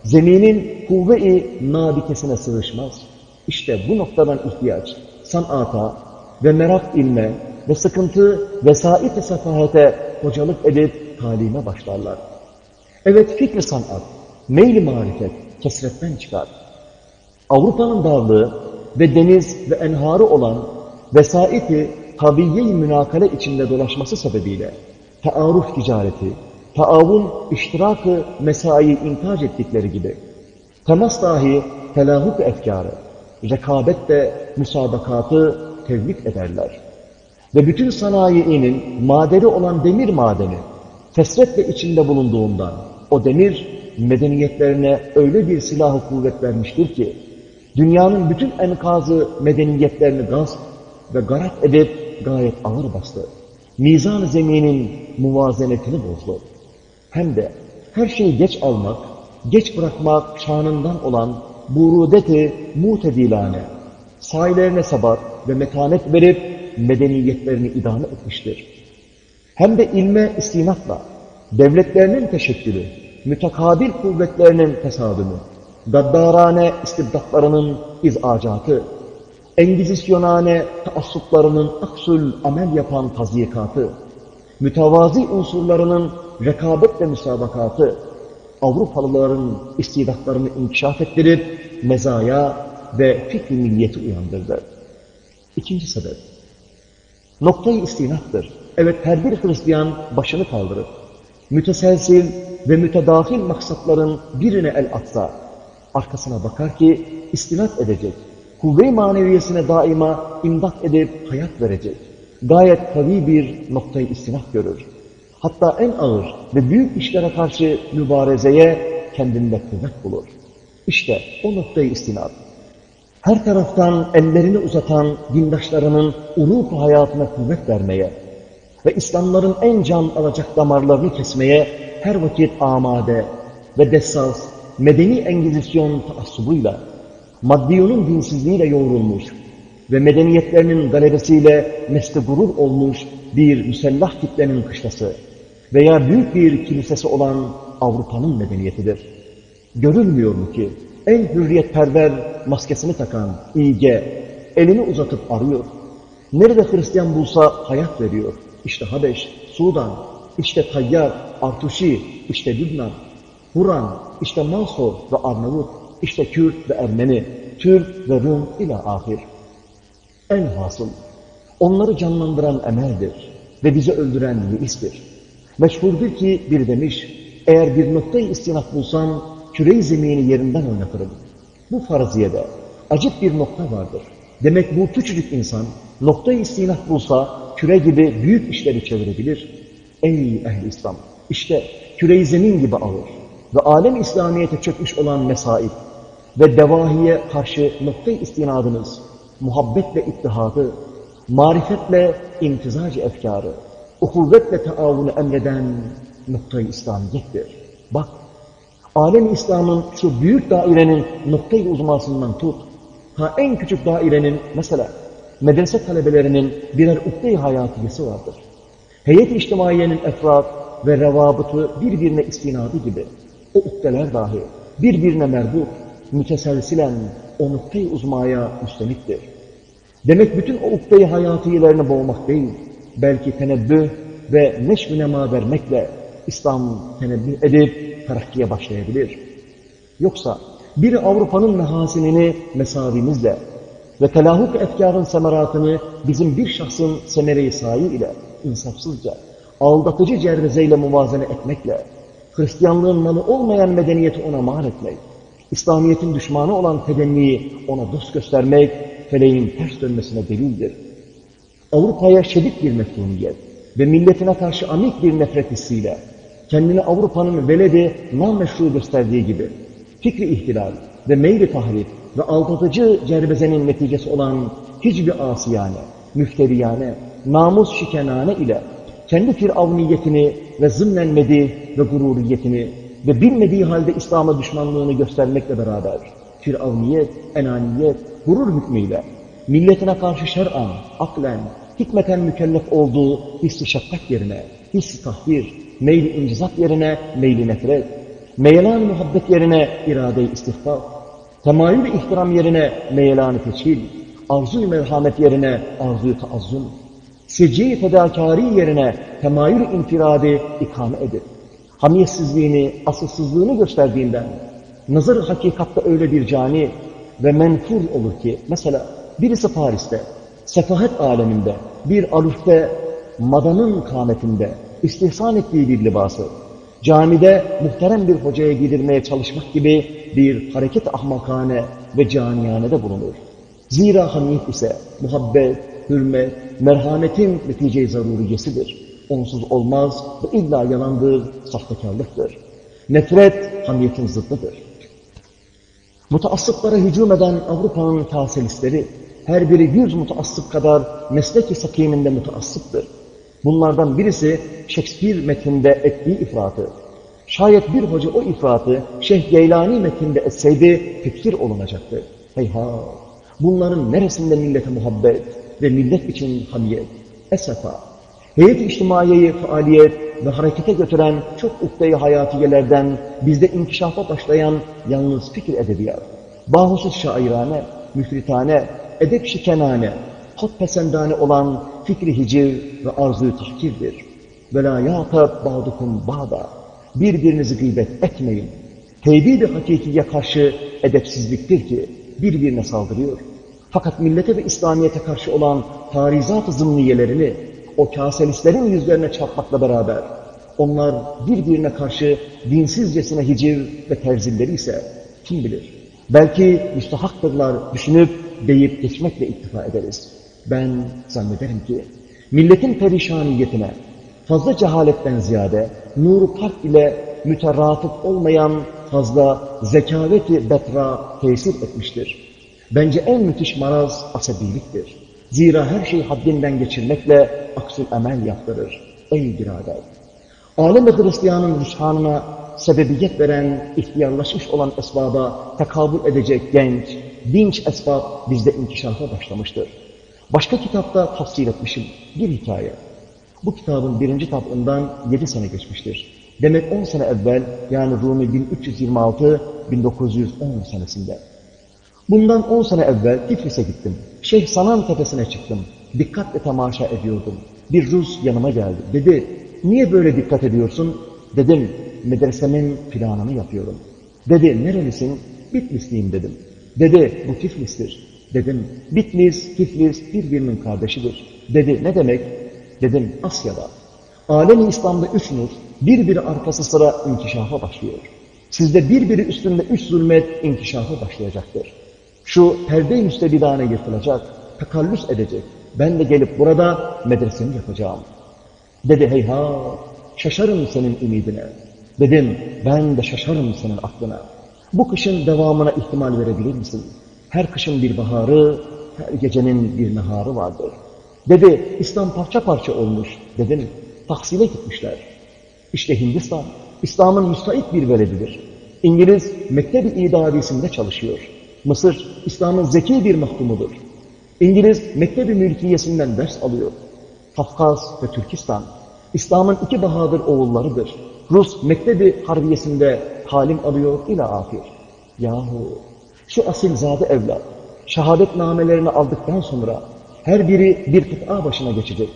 zeminin kuvve-i nabikesine sığışmaz. İşte bu noktadan ihtiyaç, sanata ve merak ilme ve sıkıntı vesait-i sefahete hocalık edip talime başlarlar. Evet fikri sanat, meyli marifet kesretten çıkar. Avrupa'nın darlığı ve deniz ve enharı olan vesait-i tabiye-i münakale içinde dolaşması sebebiyle taarruf ticareti, taavun iştirakı mesai intac ettikleri gibi temas dahi telahuk efkarı, rekabet de müsabakatı tevlik ederler. Ve bütün sanayinin madeni olan demir madeni fesretle içinde bulunduğundan o demir medeniyetlerine öyle bir silah kuvvet vermiştir ki dünyanın bütün enkazı medeniyetlerini gasp ve garat edip gayet ağır bastı. Mizan zeminin muvazenetini bozdu. Hem de her şeyi geç almak, geç bırakmak şanından olan burudeti mutedilane, sahilerine sabat ve metanet verip medeniyetlerini idame etmiştir. Hem de ilme istinatla, devletlerinin teşekkülü, mütekabil kuvvetlerinin tesadümü, gaddarane istibdatlarının izacatı, engizisyonane taassuplarının aksül amel yapan tazyikatı, mütevazi unsurlarının rekabet ve müsabakatı, Avrupalıların istidatlarını inkişaf ettirip mezaya ve fikri milliyeti uyandırdı. İkinci sebep, noktayı istinattır. Evet her bir Hristiyan başını kaldırıp, müteselsil ve mütedahil maksatların birine el atsa, arkasına bakar ki istinat edecek, kuvve-i maneviyesine daima imdat edip hayat verecek, gayet kavi bir noktayı istinat görür. Hatta en ağır ve büyük işlere karşı mübarezeye kendinde kuvvet bulur. İşte o noktayı istinat. Her taraftan ellerini uzatan dindaşlarının uluk hayatına kuvvet vermeye ve İslamların en can alacak damarlarını kesmeye her vakit amade ve dessas, medeni engizisyon taassubuyla, maddiyonun dinsizliğiyle yoğrulmuş ve medeniyetlerinin galebesiyle mesle gurur olmuş bir müsellah kitlenin kışlası veya büyük bir kilisesi olan Avrupa'nın medeniyetidir. Görülmüyor mu ki en hürriyetperver maskesini takan İge elini uzatıp arıyor. Nerede Hristiyan bulsa hayat veriyor. İşte Habeş, Sudan, işte Tayyar, Artuşi, işte Lübnan, Huran, işte Maso ve Arnavut, işte Kürt ve Ermeni, Türk ve Rum ile ahir. En hasıl, onları canlandıran emeldir ve bizi öldüren yeistir. Meşhurdur ki bir demiş, eğer bir noktayı istinaf bulsam, küre zemini yerinden oynatırım. Bu farziyede acip bir nokta vardır. Demek bu küçücük insan noktayı istinaf bulsa küre gibi büyük işleri çevirebilir. Ey ehli İslam! İşte küre zemin gibi ağır ve alem İslamiyet'e çökmüş olan mesaip ve devahiye karşı noktayı istinadınız, muhabbetle ittihadı, marifetle imtizacı efkarı, uhuvvetle taavunu emreden noktayı İslamiyettir. Bak, alem İslam'ın şu büyük dairenin noktayı uzmasından tut, ha en küçük dairenin mesela medrese talebelerinin birer ukde-i hayatiyesi vardır. Heyet-i içtimaiyenin efrat ve revabıtı birbirine istinadı gibi o ukdeler dahi birbirine merbut, müteselsilen o noktayı uzmaya müstenittir. Demek bütün o ukde-i hayatiyelerini boğmak değil, belki tenebbüh ve nema vermekle İslam tenebbüh edip terakkiye başlayabilir. Yoksa biri Avrupa'nın mehasinini mesavimizle ve telahuk efkarın semeratını bizim bir şahsın semere-i sayi ile insafsızca, aldatıcı cervezeyle muvazene etmekle, Hristiyanlığın malı olmayan medeniyeti ona mal etmek, İslamiyet'in düşmanı olan tedenniyi ona dost göstermek, feleğin ters dönmesine delildir. Avrupa'ya şiddet bir mefhumiyet ve milletine karşı amik bir nefret hissiyle, kendini Avrupa'nın veledi nameşru gösterdiği gibi, fikri ihtilal ve meyli tahrip ve aldatıcı cerbezenin neticesi olan hiçbir asiyane, müfteriyane, namus şikenane ile kendi firavniyetini ve medih ve gururiyetini ve bilmediği halde İslam'a düşmanlığını göstermekle beraber firavniyet, enaniyet, gurur hükmüyle milletine karşı şer'an, aklen, hikmeten mükellef olduğu hissi şefkat yerine, hissi tahhir, meyli incizat yerine meyli nefret, meyelan muhabbet yerine irade-i istihbab, temayül ihtiram yerine meyelan-ı teçhil, arzu merhamet yerine arzu taazzum, secde fedakari yerine temayül infiradi ikame edip, hamiyetsizliğini, asılsızlığını gösterdiğinden, nazar hakikatte öyle bir cani ve menfur olur ki, mesela birisi Paris'te, sefahet aleminde, bir alufte, madanın kâmetinde, istihsan ettiği bir libası, camide muhterem bir hocaya giydirmeye çalışmak gibi bir hareket ahmakane ve caniyanede bulunur. Zira hamiyet ise muhabbet, hürmet, merhametin netice-i zaruriyesidir. Onsuz olmaz ve illa yalandır, sahtekarlıktır. Nefret hamiyetin zıddıdır. Mutaassıplara hücum eden Avrupa'nın kaselistleri, her biri yüz mutaassıp kadar meslek-i sakiminde mutaassıptır. Bunlardan birisi Shakespeare metninde ettiği ifratı. Şayet bir hoca o ifratı Şeyh Geylani metninde etseydi tekfir olunacaktı. Heyha! Bunların neresinde millete muhabbet ve millet için hamiyet, esefa, heyet-i içtimaiyeyi faaliyet ve harekete götüren çok ukde-i hayatiyelerden bizde inkişafa başlayan yalnız fikir edebiyat, bahusuz şairane, müfritane, edep şikenane, hotpesendane olan fikri hiciv ve arzuyu tahkirdir. La yâtab ba'dukum ba'da. Birbirinizi gıybet etmeyin. Teybid-i hakikiye karşı edepsizliktir ki birbirine saldırıyor. Fakat millete ve İslamiyet'e karşı olan tarizat-ı zımniyelerini o kaselistlerin yüzlerine çarpmakla beraber onlar birbirine karşı dinsizcesine hiciv ve terzilleri ise kim bilir? Belki müstahaktırlar düşünüp deyip geçmekle iktifa ederiz. Ben zannederim ki milletin perişaniyetine fazla cehaletten ziyade nuru kalp ile müterafık olmayan fazla zekaveti betra tesir etmiştir. Bence en müthiş maraz asabiliktir. Zira her şeyi haddinden geçirmekle aksül emel yaptırır. Ey birader! Alem-i Hristiyan'ın rüshanına sebebiyet veren, ihtiyarlaşmış olan esbaba tekabül edecek genç, dinç esbab bizde inkişafa başlamıştır. Başka kitapta tafsir etmişim bir hikaye. Bu kitabın birinci tabından yedi sene geçmiştir. Demek on sene evvel yani Rumi 1326-1910 senesinde. Bundan on sene evvel Tiflis'e gittim. Şeyh Sanan tepesine çıktım. Dikkatle tamaşa ediyordum. Bir Rus yanıma geldi. Dedi, niye böyle dikkat ediyorsun? Dedim, medresemin planını yapıyorum. Dedi, nerelisin? Bitlisliyim dedim. Dedi, bu Tiflis'tir. Dedim, Bitlis, Tiflis birbirinin kardeşidir. Dedi, ne demek? Dedim, Asya'da. Alemi İslam'da üç nur, birbiri arkası sıra inkişafa başlıyor. Sizde birbiri üstünde üç zulmet inkişafa başlayacaktır. Şu perde-i müstebidane yırtılacak, takallüs edecek. Ben de gelip burada medresemi yapacağım. Dedi heyhat, şaşarım senin ümidine. Dedim, ben de şaşarım senin aklına. Bu kışın devamına ihtimal verebilir misin? Her kışın bir baharı, her gecenin bir naharı vardır. Dedi, İslam parça parça olmuş. Dedim, taksile gitmişler. İşte Hindistan, İslam'ın müsait bir veledidir. İngiliz, Mektebi İdadisi'nde çalışıyor. Mısır, İslam'ın zeki bir mahdumudur. İngiliz, Mektebi mülkiyesinden ders alıyor. Kafkas ve Türkistan, İslam'ın iki bahadır oğullarıdır. Rus Mektebi Harbiyesi'nde halim alıyor ila ahir. Yahu şu asilzade evlat, şehadet namelerini aldıktan sonra her biri bir kıta başına geçecek.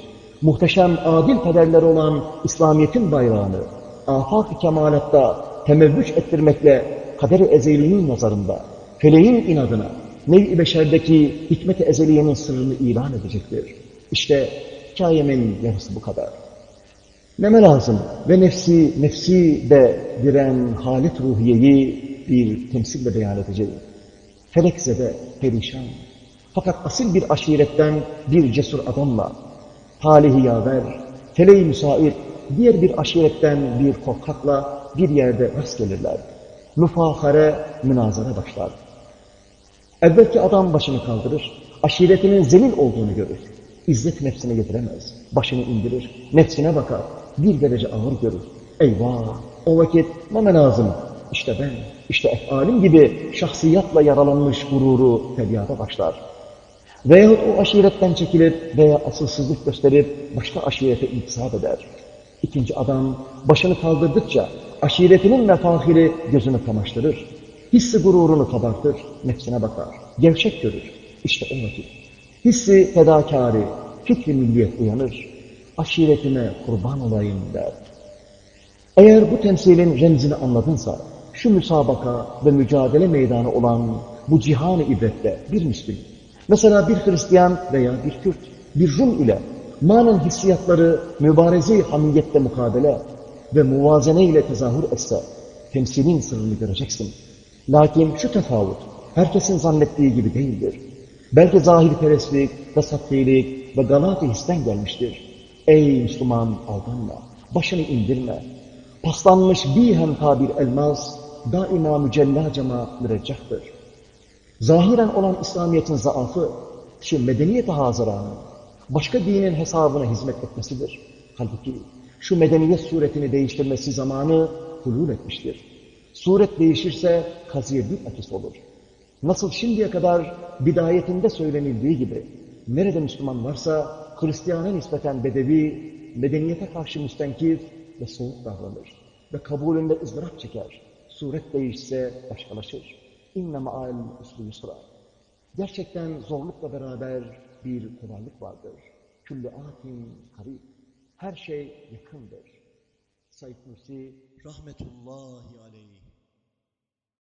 Muhteşem adil pederler olan İslamiyet'in bayrağını afak-ı kemalatta temevvüç ettirmekle kader-i ezeliğinin nazarında, feleğin inadına, nev-i beşerdeki hikmet-i ezeliyenin sırrını ilan edecektir. İşte hikayemin yarısı bu kadar. Neme lazım ve nefsi, nefsi de diren halet ruhiyeyi bir temsille beyan edeceğim. Felekzede, perişan. Fakat asil bir aşiretten bir cesur adamla, talihi yaver, feleği müsait, diğer bir aşiretten bir korkakla bir yerde rast gelirler. Müfahare, münazara başlar. Evvelki adam başını kaldırır, aşiretinin zelil olduğunu görür. İzzet nefsine getiremez. Başını indirir, nefsine bakar, bir derece ağır görür. Eyvah! O vakit neme lazım? İşte ben, işte efalim gibi şahsiyatla yaralanmış gururu feryada başlar. Veyahut o aşiretten çekilir veya asılsızlık gösterip başka aşirete intisap eder. İkinci adam başını kaldırdıkça aşiretinin mefahiri gözünü kamaştırır. Hissi gururunu kabartır, nefsine bakar, gevşek görür. İşte o vakit. Hissi fedakari, fikri milliyet uyanır. Aşiretime kurban olayım der. Eğer bu temsilin remzini anladınsa, şu müsabaka ve mücadele meydanı olan bu cihan-ı ibrette bir Müslüm, mesela bir Hristiyan veya bir Kürt, bir Rum ile manen hissiyatları mübarezi hamiyette mukabele ve muvazene ile tezahür etse, temsilin sırrını göreceksin. Lakin şu tefavut, herkesin zannettiği gibi değildir. Belki zahirperestlik ve satrilik ve histen gelmiştir. Ey Müslüman aldanma, başını indirme. Paslanmış bir hem tabir elmas, daima mücellacama müreccahtır. Zahiren olan İslamiyet'in zaafı, şu medeniyet-i hazaranın, başka dinin hesabına hizmet etmesidir. Halbuki şu medeniyet suretini değiştirmesi zamanı hulul etmiştir. Suret değişirse bir akis olur. Nasıl şimdiye kadar bidayetinde söylenildiği gibi, nerede Müslüman varsa Hristiyana nispeten bedevi, medeniyete karşı müstenkif ve soğuk davranır ve kabulünde ızdırap çeker. Suret değişse başkalaşır. İnne ma'al yusra. Gerçekten zorlukla beraber bir kolaylık vardır. Küllü atin karib. Her şey yakındır. Said Nursi rahmetullahi.